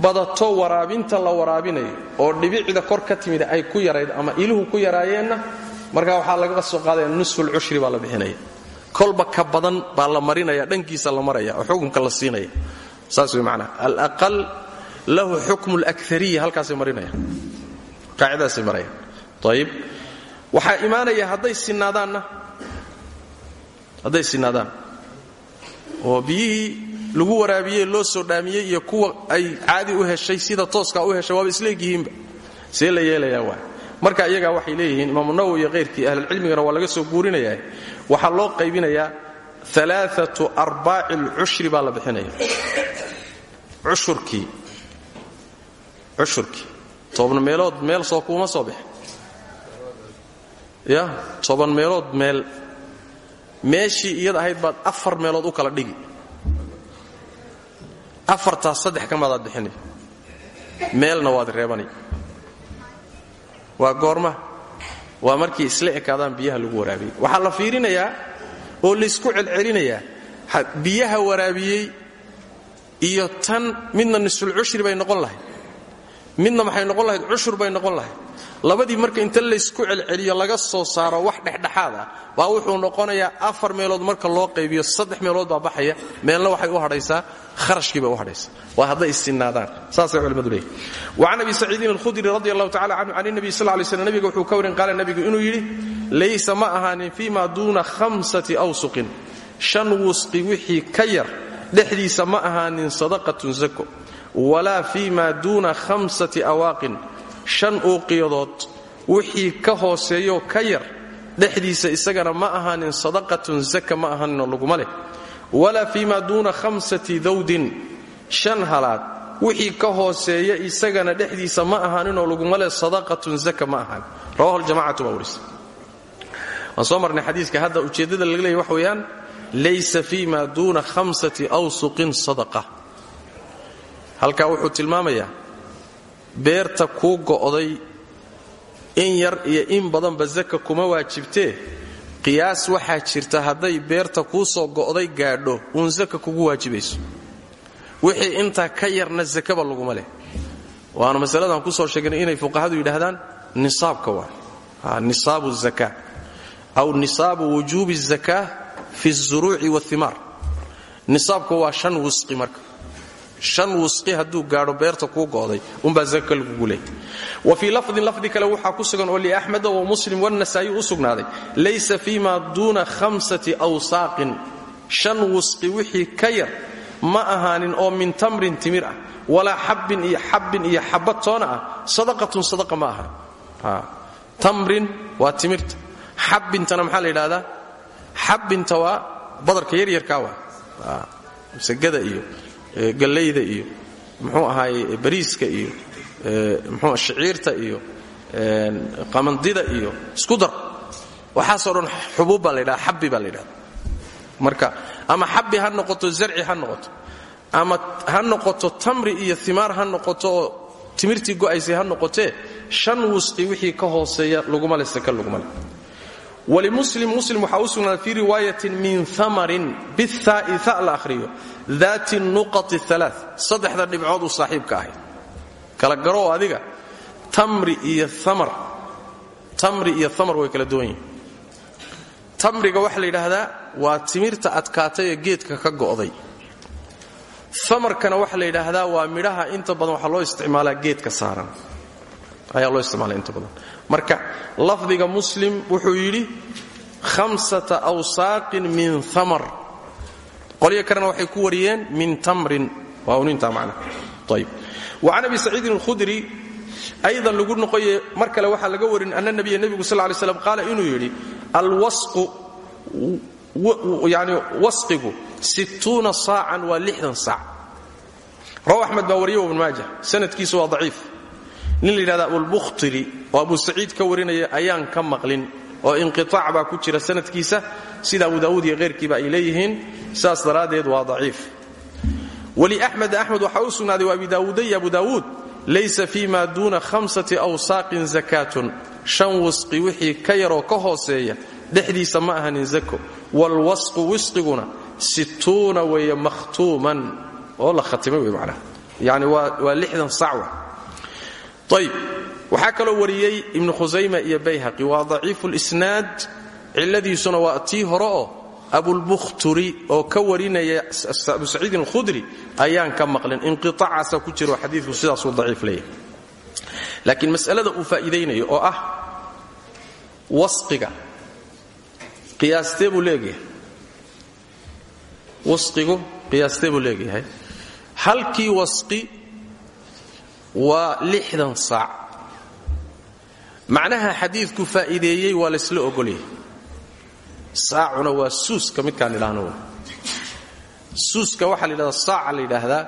badato waraabinta la waraabinayo oo dhibicda kor ka timid ay ku yarayd ama iluhu ku yaraayeenna markaa waxaa laga soo qaadaya nusfulcushri baa la bixinaya. Kolba ka badan baa la marinaya dhankiisa la maraya oo xukunka la siinaya saas way macnaha alaqal lahu xukmu alakariya halkaasay marinaya qaacidadaasay marayaan. Ayib waxaa imaanaya hadday sinaadaanna hadday sinaadaan oo biyihii lagu waraabiyey loo soo dhaamiyey iyo kuwa ay caadi u heshay sida tooskaa u heshay waaba isleegyihiinba see la yeelayaa waa. Marka iyagaa waxay leeyihiin imaamu nawowi iyo hayrkii ahlulcilmigana waa laga soo guurinayaa. Waxaa loo qaybinayaa alaaatu arbaaci alcushri baa la bixinaya ushurkii cushurkii toban meelood meel soo kuuma soo baxe ya toban meelood meel. Meeshii iyada ahayd baad afar meelood u kala dhigi. Afartaas saddex ka madaad bixinay meelna waad reebanay waa goorma. Waa markii isla ekaadaan biyaha lagu waraabiyey. Waxaa la fiirinayaa oo laysku celcelinayaa. Biyaha waraabiyey iyo tan midna nisfulcushri bay noqon lahayd. Midna maxay noqon lahayd? Cushur bay noqon lahayd. Labadii marka inta laysku celceliyo laga soo saaro wax dhexdhexaad ah baa wuxuu noqonayaa afar meelood marka loo qaybiyo saddex meelood baa baxaya meelna waxay u hadhaysaa kharashkii bay u hadhaysaa. Waa hadday isinaadaan saasay culimmadu leeyihiin wacan abi saciidin alkhudri radi allahu tacala canhu can nabiy sal lay slam nabiga wuxuu ka warin qaala nabigu inuu yidhi laysa ma ahaanin fima duuna khamsati awsuqin. Shan wusqi wixii ka yar dhexdiisa ma ahaanin sadaqatun zako walaa fima duuna khamsati awaaqin shan uuqiyadood wixii ka hooseeyoo ka yar dhexdiisa isagana ma ahaanin sadaqatun zaka ma ahaaninoo laguma leh walaa fima duuna khamsati dawdin shan halaad wixii ka hooseeya isagana dhexdiisa ma ahaaninoo laguma leh sadaqatun zaka ma ahaanin rawahu ljamacatu baa warisa waan soo marnay hadda ujeeddada laga leeyay wax weeyaan laysa fima duuna khamsati awsuqin sadaqa. Halkaa wuxuu tilmaamayaa beerta kuu go'day in yar iyo in badanba zaka kuma waajibtee qiyaas waxaa jirta hadday beerta kuu soo go'day gaadho uun zaka kugu waajibayso wixii intaa ka yarna zakaba laguma leh. Waanu masaladan ku soo sheegnay inay fuqahadu yidhaahdaan nisaabka waa. Nisaabu zaka. Aw nisaabu wujuubi zaka fi zuruuci wahimaar nisaabka waa shan wusqi marka. Shan wusqi hadduu gaadho beerta kuu go'day umbaa zaka lagugu leeyay wa fii lafdin lafdi kale waxaa ku sugan oo liaxmeda wa muslim wanasaa'i u sugnaaday. Laysa fiima duuna khamsati awsaaqin. Shan wusqi wixii ka yar ma ahaanin oo min tamrin timir ah. Walaa xabbin iyo xabbin iyo xabad toona ah. Sadaqatun sadaqa ma aha. Tamrin waa timirta. Xabbintana maxaa la xabbinta waa badarka yaryarkaa waa. Masagada iyo gallayda iyo muxuu ahaaye bariiska iyo mxuu shiciirta iyo qamandida iyo isku dar waxaasoo dhan xubuub baa la ydhahda xabbi baa la ydhahda marka ama xabbi ha noqoto zarci ha noqoto ama ha noqoto tamri iyo imaar ha noqoto oo timirtii go'aysay ha noqotee shan wusqi wixii ka hooseeya laguma le saka laguma le walimuslim muslim waxaa u sugnaaday fii riwaayatin min amarin bihaai ha la ahriyo daati nuqati alaa saddexda dhibcood uu saaxiibka ahay kala garoo adiga tamri iyo tamri iyo amar way kala duwan yihiin tamriga waxaa la yidhaahdaa waa timirta adkaatay ee geedka ka go'day amarkana waxaa la yidhaahdaa waa midhaha inta badan waxaa loo isticmaalaa geedka saaran loo isticmaala badan marka lafdiga muslim wuxuu yidhi hamsata awsaaqin min amar qolyo kalena waxay ku wariyeen min tamrin. Waa unintaa macna. Ayb wacan abi saciidin alkhudri aydan lagu noqoye mar kale waxaa laga warin ana nabiya nebigu sal lay slam qaala inuu yidhi alwasqu yani wasqigu sittuuna saacan waa lixdan saac rawa axmed baa wariye ibn maaja. Sanadkiisu waa daciif nin la yidhahda abulbukhtiri oo abu saciid ka warinaya ayaan ka maqlin oo inqiaac baa ku jira sanadkiisa. Sida abu daawuud iyo heyrkiiba ay leeyihiin saas daraaddeed waa daciif. Waliaxmed axmed waxaa u sugnaaday wa abi daawuuda abu daawuud laysa fi ma duuna hamsati awsaaqin zakaatun. Shan wasqi wixii ka yaroo ka hooseeya dhexdiisa ma ahanin zako. Waalwasqu wisqiguna sittuuna weeye makhtuuman. Oo la khatimay wey macnaha. Yani waa lixdan sacwa ayb waxaa kaloo wariyey ibnu khusayma iyo bayhaqi. Waa daciifu lisnaad cilladiisuna waa tii hore oo abulbukhturi oo ka warinaya abu saciidin alkhudri ayaan ka maqlin. Inqiaacaasa ku jiro xadiiku sidaasuu daciif leeyahay. Laakiin mas'alada uu faa'iidaynayo oo ah wasqiga. Qiyaastee buu leegayahay wasqigu qiyaastee waa lixdan saac. Macnaha xadiidku faa'iideeyey waa laysla ogolyahay. Saacuna waa suuska midkaan idhaahno suuska waxaa la yidhahdaa saaca la yidhaahdaa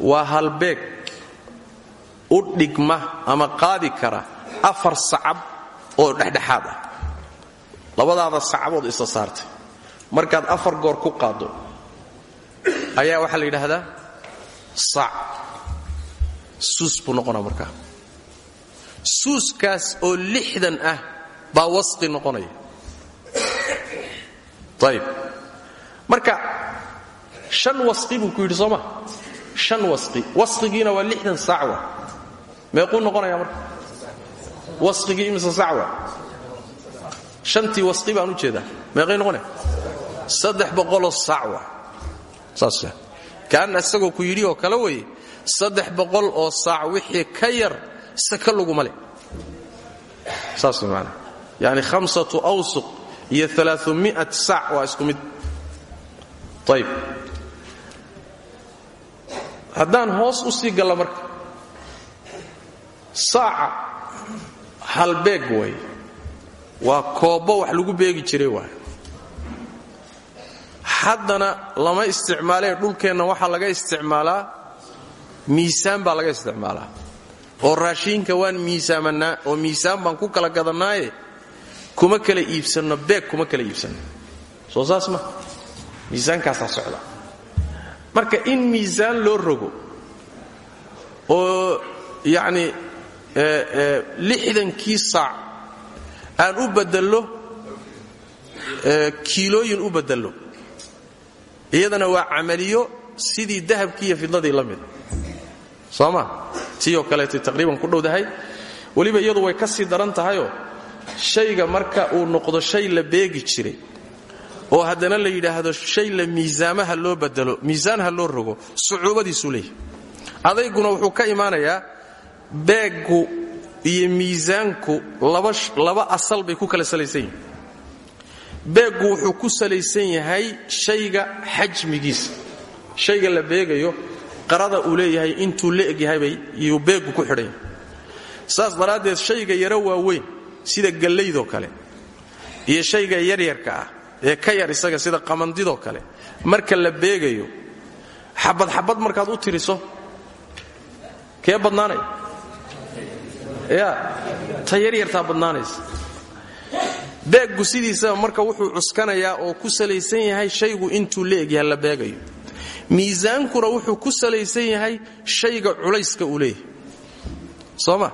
waa halbeeg. U dhigma ama qaadi kara afar sacab oo dhexdhexaad ah. Labadaada sacabood isa saartay. Markaad afar goor ku qaaddo ayaa waxaa la yidhaahdaa saac suus buu noqonaa markaa. Suuskaas oo lixdan ah baa wasqi noqonaya. Ayib marka shan wasqi buu ku yidhi soo ma? Shan wasqi. Wasqigiina waa lixdan saacwa meequu noqonaya marka? Wasqigii imise sacwa shantii wasqi baan u jeedaa. Meeqay noqonaya saddex boqoloo sacwa saas kaana isagoo ku yidhi oo kale weye saddex boqol oo saac wixii ka yar saka laguma leh saas maana yani hamsatu awsuq iyo alaaثumiat sac waa isku mid. Ayb haddaan hoos u sii galla marka saaca halbeeg way waa koobbo wax lagu beegi jiray waay. Haddana lama isticmaalee dhulkeenna waxaa laga isticmaalaa miisaan baa laga isticmaalaa. Oo raashiinka waan miisaamanaa oo miisaan baan ku kala gadannaaye kuma kala iibsanno beeg kuma kala iibsanno. Soo saas ma. Miisaankaasaa socda. Marka in miisaan loo rogo oo yacni lixdankii saac aan u bedello kiilooyin u bedello iyadana waa camaliyo sidii dahabkii iyo fidladii la mida soo ma tii oo kaleetay taqriiban ku dhowdahay. Weliba iyadu way ka sii daran tahayoo shayga marka uu noqdo shay la beegi jiray oo haddana la yidhaahdo shay la miisaamaha loo badelo miisaanha loo rogo sucuubadiisuu leeyahy adayguna wuxuu ka imaanayaa beeggu iyo miisaanku laba asal bay ku kala salaysan yihiin beeggu wuxuu ku salaysan yahay shayga xajmigiisa. Shayga la beegayo qarada uu leeyahay intuu la egyahaybay iyuu beeggu ku xidhan yahay saas daraaddeed shayga yaro waaweyn sida gallaydoo kale iyo shayga yaryarka ah ee ka yar isaga sida qamandidoo kale. Marka la beegayo xabad xabad markaad u tiriso kee badnaanaya ya ta yaryartaa badnaanaysa. Beeggu sidiisaba marka wuxuu cuskanayaa oo ku salaysan yahay shaygu intuu la egyahay la beegayo miisaankuna wuxuu ku salaysan yahay shayga culayska uu leeyahay. Soo ma?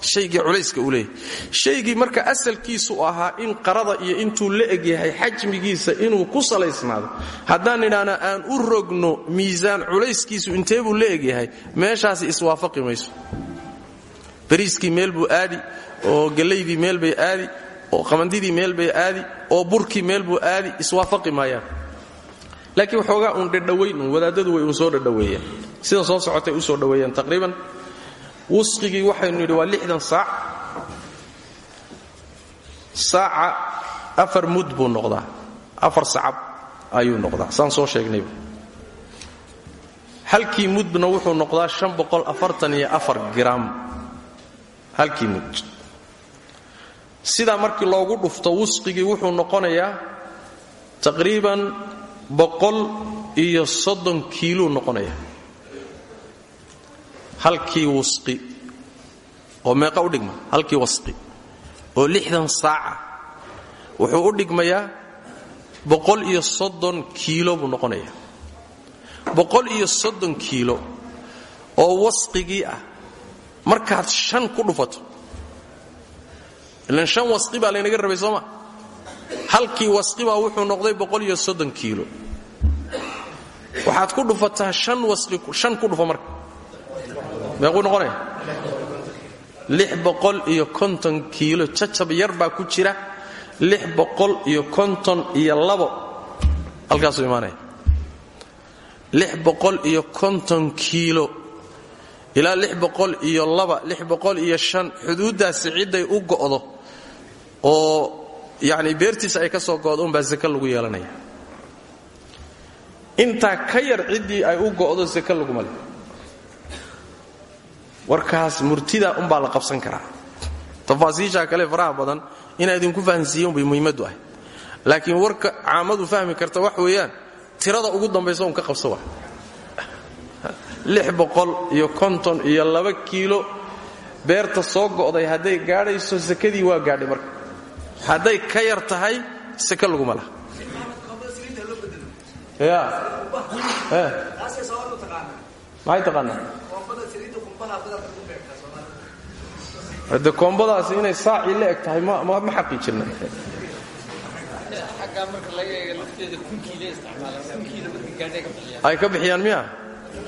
Shaygii culayska uu leeyahay. Shaygii marka asalkiisu ahaa in qarada iyo intuu la egyahay xajmigiisa inuu ku salaysnaado haddaan idhaahna aan u rogno miisaan culayskiisu intee buu la egyahay meeshaasi iswaafaqi mayso. Bariiskii meel buu aadi oo gallaydii meel bay aadi oo qamandidii meel bay aadi oo burkii meel buu aadi iswaafaqi maayaan laakiin waxoogaa uun dhadhawayn uun wadaadadu way uun soo dhadhaweeyeen sida soo socotay u soo dhoweeyeen taqriiban. Wusqigii waxaynu nidhi waa lixdan saac. Saaca afar mud buu afar sacab ayuu noqdaa. Saan soo sheegnayba. Halkii mudna wuxuu noqdaa gram. Halkii mud. Sidaa markii loogu dhufto wusqigii wuxuu noqonayaa taqriiban boqol iyo soddon kiiluu noqonayaa halkii wusqi oo meeqa u dhigma halkii wasqi. Oo lixdan saaca. Wuxuu u dhigmayaa boqol iyo soddon kiilo buu noqonayaa boqol iyo soddon kiilo oo wasqigii ah. Markaad shan ku dhufato. Ilan shan wasqi baa laynaga rabay sooma halkii wasqibaa wuxuu noqday kiilo. Waxaad ku dhufataa shan wasqi shan ku dhufo marka. Meequu noqonaya iyo konton kiilo. Jacab yar baa ku jira. Lix boqol iyo konton iyo labo. Halkaasuu imaanaya lix boqol iyo konton kiilo. Ilaa lix boqol iyo laba lix boqol iyo shan. Xuduuddaasi cidday u go'do oo yacni beertiisa ay ka soo go'do unbaa sake lagu yeelanaya. Intaa ka yar ciddii ay u go'do sake laguma leh warkaas murtida umbaa la qabsan karaa. Tafaasiisha kale faraha badan inaa idinku fahansiiye umbay muhiimadu ahay. Laakiin warka caamadu fahmi karta wax weeyaan tirada ugu dambaysa un ka qabsa wa iyo konton iyo laba kiilo beerta soo go'day hadday gaadhayso sakadii waa gaadhay marka hadday ka yar tahay sake laguma laha. Maxay taqaanaa de koombadaasi inay saacii la eg tahay ma xaqiijirna ay ka bixiyaan miya?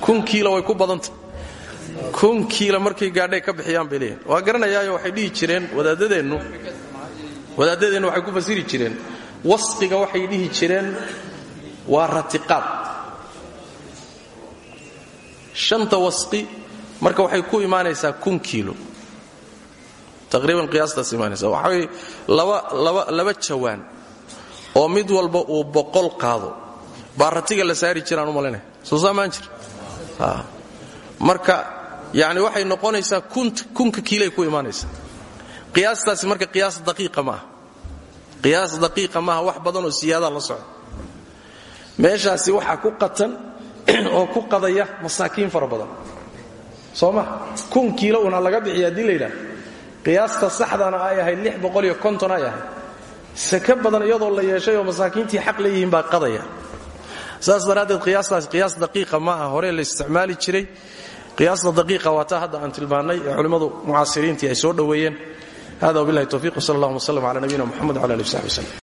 Kun kiilo way ku badanta kun kiilo markay gaadhay ka bixiyaan bay leeyahay waa garanayaayo waxay dhihi jireen wadaadadeennu wadaadadeennu waxay ku fasiri jireen wasqiga waxay dhihi jireen waa ratiqaad. Shanta wasqi marka waxay ku imaanaysaa kun kiilo. Taqriiban qiyaastaas imaanaysa waxaa weye laba jawaan oo mid walba uu boqol qaado. Baa ratiga la saari jiraan u soo saamaan jir. Marka yani waxay noqonaysaa kunka kiilay ku imaanaysaa qiyaastaasi marka qiyaas daqiiqa maaha. Qiyaas daqiiqa maaha wax badan oo siyaadaa la socda meeshaasi waxaa ku qatan oo ku qadaya masaakiin fara badan. Soo ma? Kun kiilo una laga bixiya haddii la yidhaha qiyaasta saxdana ay ahayd lix konton ay ahayd. Saka badan iyadoo la yeeshay oo masaakiintii xaq leeyihiin baa qadaya. Saas daraaddeed qiyaastaas qiyaas daqiiqa ma aha hore la isticmaali jiray. Qiyaasta daqiiqa waa taa hadda aan tilmaannay ee culimmadu mucaasiriintii ay soo dhoweeyeen hada wabillahi towfiiq wsal allahuma wslm cala nabiyina muxamed wala ali w saxbi wslm